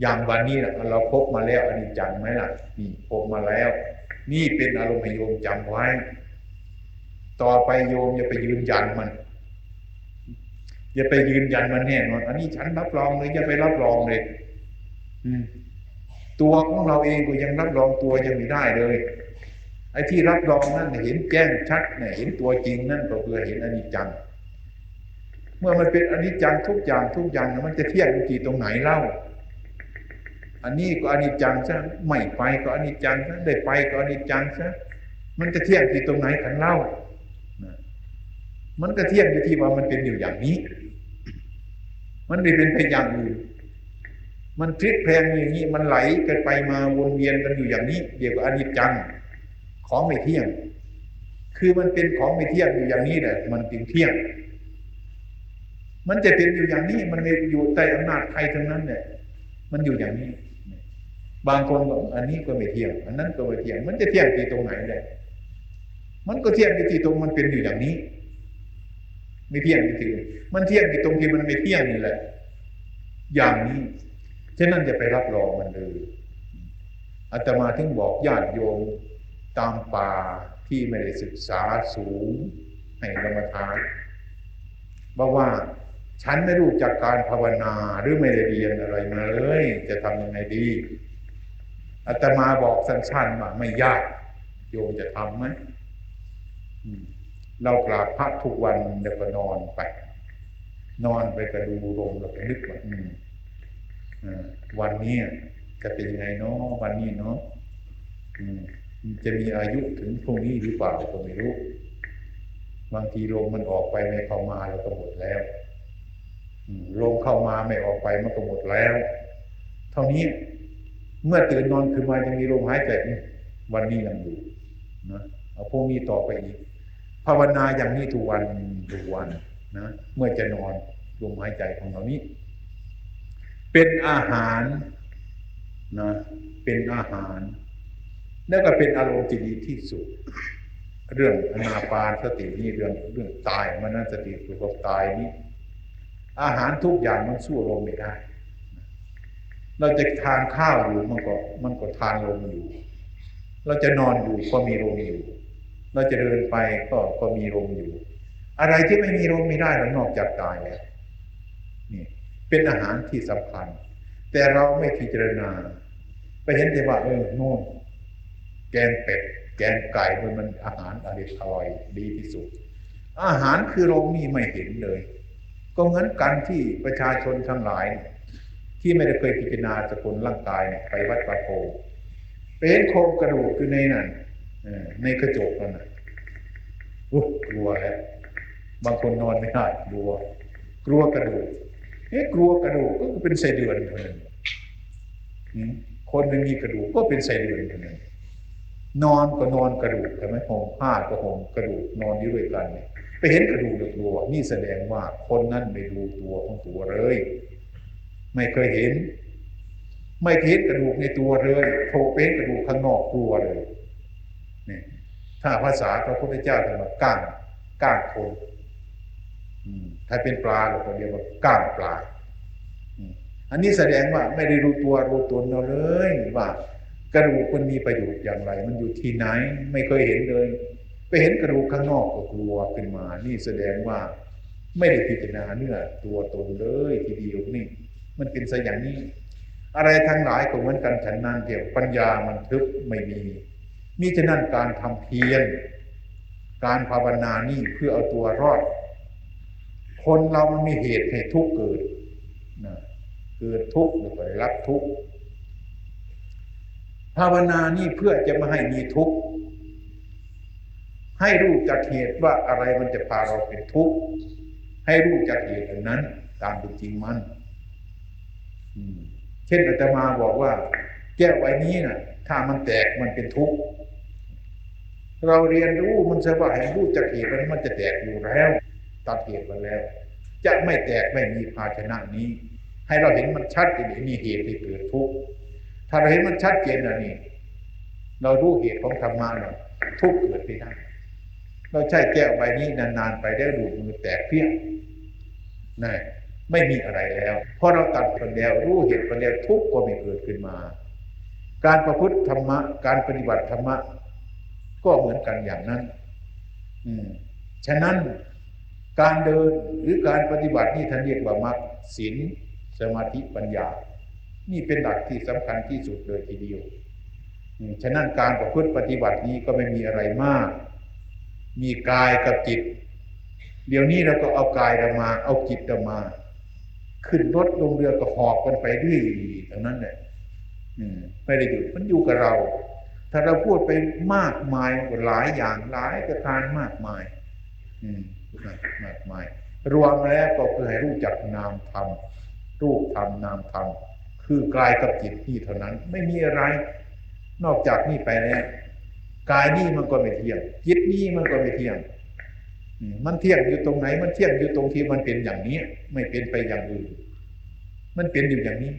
อย่างวันนี้เราพบมาแล้วอันนี้จังไหมล่ะนี่พบมาแล้ว นี่เป็นอารมณ์โยมจำไว้ ต่อไปโยมอย่าไปยืนยันมัน อย่าไปยืนยันมันแน่นอนอันนี้ฉันรับรองเลยอย่าไปรับรองเลยตัวของเราเองก็ยังรับรองตัวยังไม่ได้เลย ไอ้ที่รับรองนั่นเห็นแจ้งชัดเนี่ยเห็นตัวจริงนั่นก็คือเห็นอนิจจัง เมื่อมันเป็นอนิจจังทุกอย่างทุกอย่างมันจะเที่ยงอยู่ที่ตรงไหนเล่า อันนี้ก็อนิจจังซะไม่ไปก็อนิจจังซะได้ไปก็อนิจจังซะมันจะเที่ยงที่ตรงไหนกันเล่า มันก็เที่ยงอยู่ที่ว่ามันเป็นอยู่อย่างนี้ มันไม่เป็นไปอย่างอื่น มันพลิกแพลงอย่างนี้ มันไหลกันไปมาวนเวียนกันอยู่อย่างนี้เดี๋ยวก็อนิจจัง ของไม่เที่ยง คือมันเป็นของไม่เที่ยงอยู่อย่างนี้แหละ มันจึงเที่ยง มันจะเป็นอยู่อย่างนี้ มันไม่อยู่ใต้อำนาจใครทั้งนั้นเนี่ยมันอยู่อย่างนี้ บางคนบอกอันนี้ก็ไม่เที่ยง อันนั้นก็ไม่เที่ยง มันจะเที่ยงที่ตรงไหนเลยมันก็เที่ยงที่ตรงมันเป็นอยู่อย่างนี้ ไม่เที่ยงที่อื่นมันเที่ยงที่ตรงที่มันไม่เที่ยงนี่แหละ อย่างนี้ฉะนั้นจะไปรับรองมันเลยอาตมาถึงบอกญาติโยม ตามป่าที่ไม่ได้ศึกษาสูงให้กรรมฐานบอกว่าฉันไม่รู้จักการภาวนาหรือไม่ได้เรียนอะไรมาเลย จะทำยังไงดีอาตมาบอกสั้นๆว่าไม่ยาก โยมจะทำไหมเรากราบพระทุกวันเดี๋ยวก็นอนไป นอนไปกระดูลมแล้วก็นึกว่าวันนี้จะเป็นยังไงเนาะวันนี้เนาะ จะมีอายุถึงพรุ่งนี้หรือเปล่าก็ไม่รู้ บางทีลมมันออกไปไม่เข้ามาเราก็หมดแล้วลมเข้ามาไม่ออกไปมันก็หมดแล้ว เท่านี้เมื่อตื่นนอนขึ้นมายังมีลมหายใจวันนี้ยังอยู่นะเอาพวกนี้ต่อไปอีกภาวนาอย่างนี้ทุกวันทุกวันนะเมื่อจะนอนลมหายใจของเรานี้ เป็นอาหารนะเป็นอาหาร แล้วก็เป็นอารมณ์ที่ดีที่สุด เรื่องอนาปานสตินี่เรื่องเรื่องตายมันนั่นสติคือความตายนี้อาหารทุกอย่างมันสู้ลมไม่ได้ เราจะทานข้าวอยู่มันก็มันก็ทานลมอยู่ เราจะนอนอยู่ก็มีลมอยู่ เราจะเดินไปก็ก็มีลมอยู่ อะไรที่ไม่มีลมไม่ได้นอกจากตายแล้วนี่เป็นอาหารที่สำคัญ แต่เราไม่พิจารณา ไปเห็นแต่ว่าเออโน่น แกงเป็ด แกงไก่มันมันอาหารอร่อยดีที่สุด อาหารคือเรามีไม่เห็นเลย ก็เหมือนกันที่ประชาชนทั้งหลาย ที่ไม่ได้เคยพิจารณาสกุลร่างกายเนี่ยไปวัดประโพเป็นโครงกระดูกคือในนั้นในกระจกนั่นนะอุ๊กลัวแล้วบางคนนอนไม่ได้กลัว กลัวกระดูกเอ๊ะกลัวกระดูกก็เป็นไส้เดือนคนหนึ่งคนไม่มีกระดูกก็เป็นไส้เดือนคนหนึ่ง นอนก็นอนกระดูกใช่ไหมห่มผ้าก็ห่มกระดูกนอนอยู่ด้วยกันเนี่ยไปเห็นกระดูกตัวนี่แสดงว่าคนนั้นไม่ดูตัวของตัวเลย ไม่เคยเห็น ไม่เห็นกระดูกในตัวเลยโผล่เป็นกระดูกข้างนอกตัวเลยนี่ถ้าภาษาพระพุทธเจ้าจะมาก้างก้างคนถ้าเป็นปลาเราก็เรียกว่าก้างปลาอันนี้แสดงว่าไม่ได้รู้ตัวรู้ตนเราเลยว่า กระดูกมันมีประโยชน์อย่างไร มันอยู่ที่ไหนไม่เคยเห็นเลย ไปเห็นกระดูกข้างนอกก็กลัวขึ้นมา นี่แสดงว่า ไม่ได้พิจารณาเนื้อตัวตนเลยทีเดียวนี่ มันเป็นซะอย่างนี้ อะไรทั้งหลายก็เหมือนกันฉันนั้นเดียวปัญญามันทึบไม่มีมิฉะนั้นการทำเพียรการภาวนานี่เพื่อเอาตัวรอด คนเรามันมีเหตุให้ทุกข์เกิดนะเกิดทุกข์หรือไปรับทุกข์ ภาวนานี่เพื่อจะไม่ให้มีทุกข์ให้รู้จักเหตุว่าอะไรมันจะพาเราเป็นทุกข์ให้รู้จักเหตุอนั้น ตามเป็นจริงมันเช่นอาตมาบอกว่า แก้วใบนี้นะ่ะ ถ้ามันแตกมันเป็นทุกข์เราเรียนรู้มันจะว่าให้รู้จักเหตุมันมันจะแตกอยู่แล้วตัดเหตุมันแล้ว จะไม่แตกไม่มีภาชนะนี้ ให้เราเห็นมันชัดเจนมีเหตุที่เกิดทุกข์ ถ้าเราเห็นมันชัดเจนนะนี่เรารู้เหตุของธรรมะเนี่ยทุกข์เกิดไม่ได้ เราใช้แก้วใบนี้นานๆไปได้ดูดมือแตกเพี้ยนี่ไม่มีอะไรแล้วเพราะเราตัดคนแล้วรู้เหตุคนแล้วทุกข์ก็ไม่เกิดขึ้นมา การประพฤติธรรมะ การปฏิบัติธรรมะ ก็เหมือนกันอย่างนั้น อืมฉะนั้นการเดินหรือการปฏิบัตินี่ท่านเรียกว่ามรรคศีลสมาธิปัญญา นี่เป็นหลักที่สำคัญที่สุดเลยทีเดียว ฉะนั้นการประพฤติปฏิบัตินี้ก็ไม่มีอะไรมาก มีกายกับจิต เดี๋ยวนี้เราก็เอากายเรามา เอาจิตเรามา ขึ้นรถลงเรือก็หอบกันไปด้วยเท่านั้นแหละไม่ได้หยุดมันอยู่กับเรา ถ้าเราพูดไปมากมายหลายอย่างหลายประการมากมาย อืมมากมาย รวมแล้วก็คือให้รู้จักนามธรรมรูปธรรมนามธรรม คือกายกับจิตนี่เท่านั้น ไม่มีอะไร นอกจากนี่ไปแล้วกายนี่มันก็ไม่เที่ยง จิตนี่มันก็ไม่เที่ยงมมันเที่ยงอยู่ตรงไหน มันเที่ยงอยู่ตรงที่มันเป็นอย่างนี้ ไม่เป็นไปอย่างอื่น มันเป็นอยู่อย่างนี้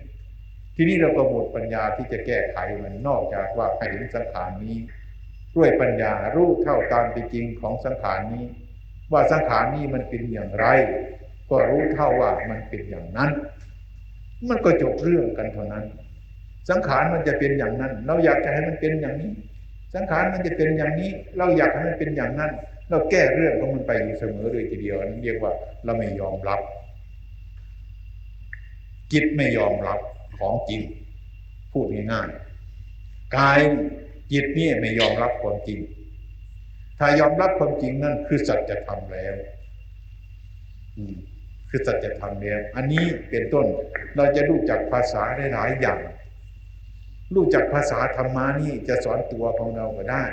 ทีนี้เราก็หมดปัญญาที่จะแก้ไขมันนอกจากว่าให้เห็นสังขารนี้ด้วยปัญญารู้เท่าตามเป็นจริงของสังขารนี้ ว่าสังขารนี้มันเป็นอย่างไร ก็รู้เท่าว่ามันเป็นอย่างนั้น มันก็จบเรื่องกันเท่านั้น สังขารมันจะเป็นอย่างนั้น เราอยากจะให้มันเป็นอย่างนี้ สังขารมันจะเป็นอย่างนี้ เราอยากให้มันเป็นอย่างนั้น เราแก้เรื่องของมันไปอยู่เสมอเลยทีเดียวนั่นเรียกว่าเราไม่ยอมรับจิตไม่ยอมรับของจริง พูดง่ายๆกายจิตนี่ไม่ยอมรับความจริง ถ้ายอมรับความจริงนั่นคือสัจธรรมแล้ว อืม คือสัจธรรมแล้วอันนี้เป็นต้นเราจะรู้จักภาษาได้หลายอย่าง รู้จักภาษาธรรมานี่จะสอนตัวของเราก็ได้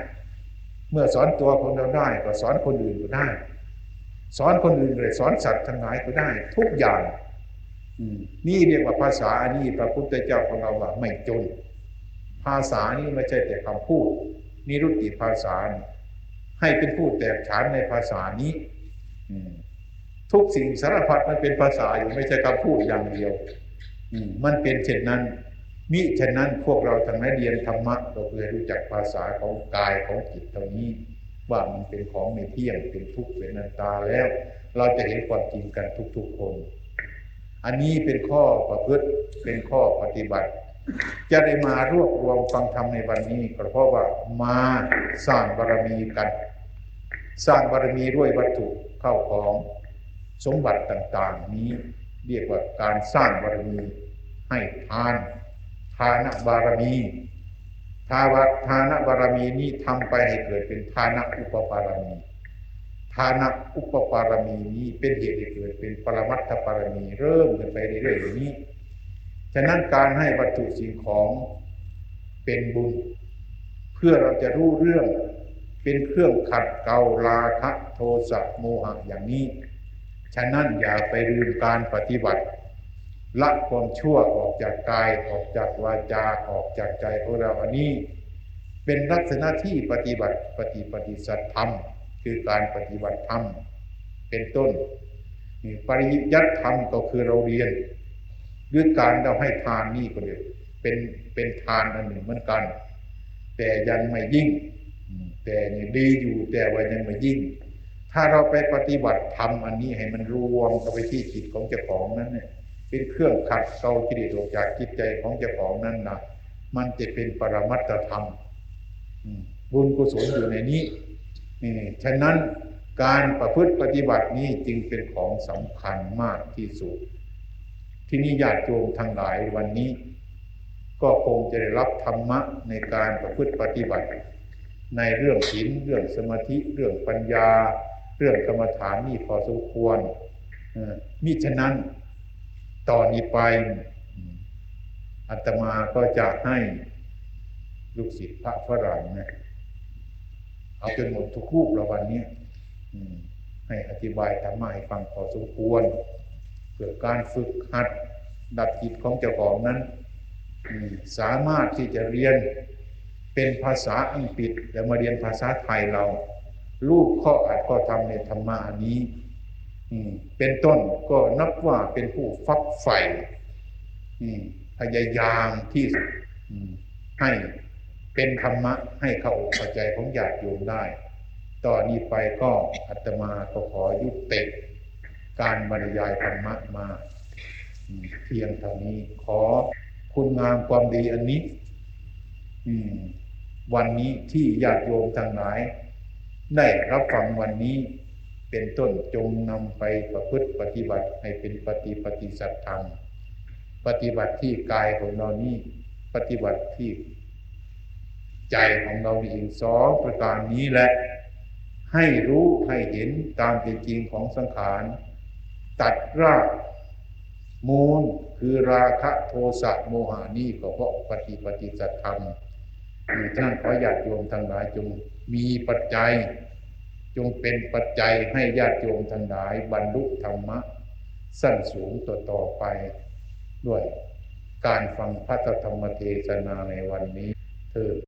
เมื่อสอนตัวของเราได้ก็สอนคนอื่นก็ได้ สอนคนอื่นเลยสอนสัตว์ทั้งหลายก็ได้ ทุกอย่างนี่เรียกว่าภาษาอันนี้พระพุทธเจ้าของเราว่าไม่จน ภาษานี้ไม่ใช่แต่คำพูดนิรุตติภาษาให้เป็นผู้แตกฉานในภาษานี้ อืม ทุกสิ่งสารพัดมันเป็นภาษาอยู่ไม่ใช่คำพูดอย่างเดียวอืมันเป็นเช่นนั้นมิฉะนั้นพวกเราทั้งนั้นเรียนธรรมะเราเพื่อรู้จักภาษาของกายของจิตตรงนี้ ว่ามันเป็นของไม่เที่ยงเป็นทุกข์เป็นนัตตาแล้ว เราจะเห็นความจริงกันทุกๆคน อันนี้เป็นข้อประพฤติเป็นข้อปฏิบัติ จะได้มารวบรวมฟังธรรมในวันนี้ก็เพราะว่ามาสร้างบารมีกัน สร้างบารมีด้วยวัตถุเข้าของ สมบัติต่างๆ นี้เรียกว่าการสร้างบารมีให้ทานทานบารมีทาวทานบารมีนี้ทำไปให้เกิดเป็นทานอุปปารมีทานอุปปารมีนี้เป็นเหตุให้เกิดเป็นปรมัตถปารมีเริ่มกันไปเรื่อยๆอย่างนี้ ฉะนั้นการให้วัตถุสิ่งของเป็นบุญ เพื่อเราจะรู้เรื่องเป็นเครื่องขัดเกลาราคะโทสะโมหะอย่างนี้ ฉะนั้นอย่าไปลืมการปฏิบัติละความชั่วออกจากกายออกจากวาจาออกจากใจของเราอันนี้ เป็นลักษณะที่ปฏิบัติปฏิปฏิสัตธรรม คือการปฏิบัติธรรม เป็นต้นนี่ปริยัติธรรมก็คือเราเรียนหรือการเราให้ทานนี่ก็เดียวเป็นเป็นทานอันหนึ่งเหมือนกัน แต่ยังไม่ยิ่ง แต่ยังดีอยู่แต่ว่ายังไม่ยิ่ง ถ้าเราไปปฏิบัติธรรมอันนี้ให้มันรวมเข้าไปที่จิตของเจ้าของนั้นเนี่ย เป็นเครื่องขัดเกลากิเลสออกจากจิตใจของเจ้าของนั้นนะมันจะเป็นปรมัตธรรมอืมบุญกุศลอยู่ในนี้นี่ฉะนั้นการประพฤติปฏิบัตินี้จึงเป็นของสำคัญมากที่สุด ที่นี่ญาติโยมทั้งหลายวันนี้ ก็คงจะได้รับธรรมะในการประพฤติปฏิบัติ ในเรื่องศีลเรื่องสมาธิเรื่องปัญญา เรื่องกรรมฐานนี่พอสมควรมิฉะนั้นต่อนนี้ไปอืมอาตมาก็จะให้ลูกศิษย์พระฝรั่งนะเอาจนหมดทุกรูปแล้ววันนี้ให้อธิบายธรรมะให้ฟังพอสมควรเพื่อการฝึกหัดดับจิตของเจ้าของนั้นสามารถที่จะเรียนเป็นภาษาอังกฤษแล้วมาเรียนภาษาไทยเรา ลูกข้ออัดข้อทำในธรรมะอันนี้อืเป็นต้นก็นับว่าเป็นผู้ฟักใฝ่พยายามที่สุดให้เป็นธรรมะให้เข้าอกเข้าใจของญาติโยมได้ต่อนนี้ไปก็อาตมาก็ขอยุติการบรรยายธรรมะมาเพียงเท่านี้ขอคุณงามความดีอันนี้วันนี้ที่ญาติโยมทั้งหลาย ได้รับฟังวันนี้เป็นต้นจงนำไปประพฤติปฏิบัติให้เป็นปฏิปฏิสัตธรรม ปฏิบัติที่กายของเรานี้ปฏิบัติที่ใจของเรานี่เองสองประการนี้แหละ ให้รู้ให้เห็นตามเป็นจริงของสังขาร ตัดรากมูลคือราคะโทสะโมหานี่ก็เพราะปฏิปฏิสัตธรรมอยู่ท่านขอญาติโยมทั้งหลายจง มีปัจจัย จงเป็นปัจจัยให้ญาติโยมทั้งหลาย บรรลุธรรมะ สั้นสูงต่อต่อไป ด้วยการฟังพระธรรมเทศนาในวันนี้เธอ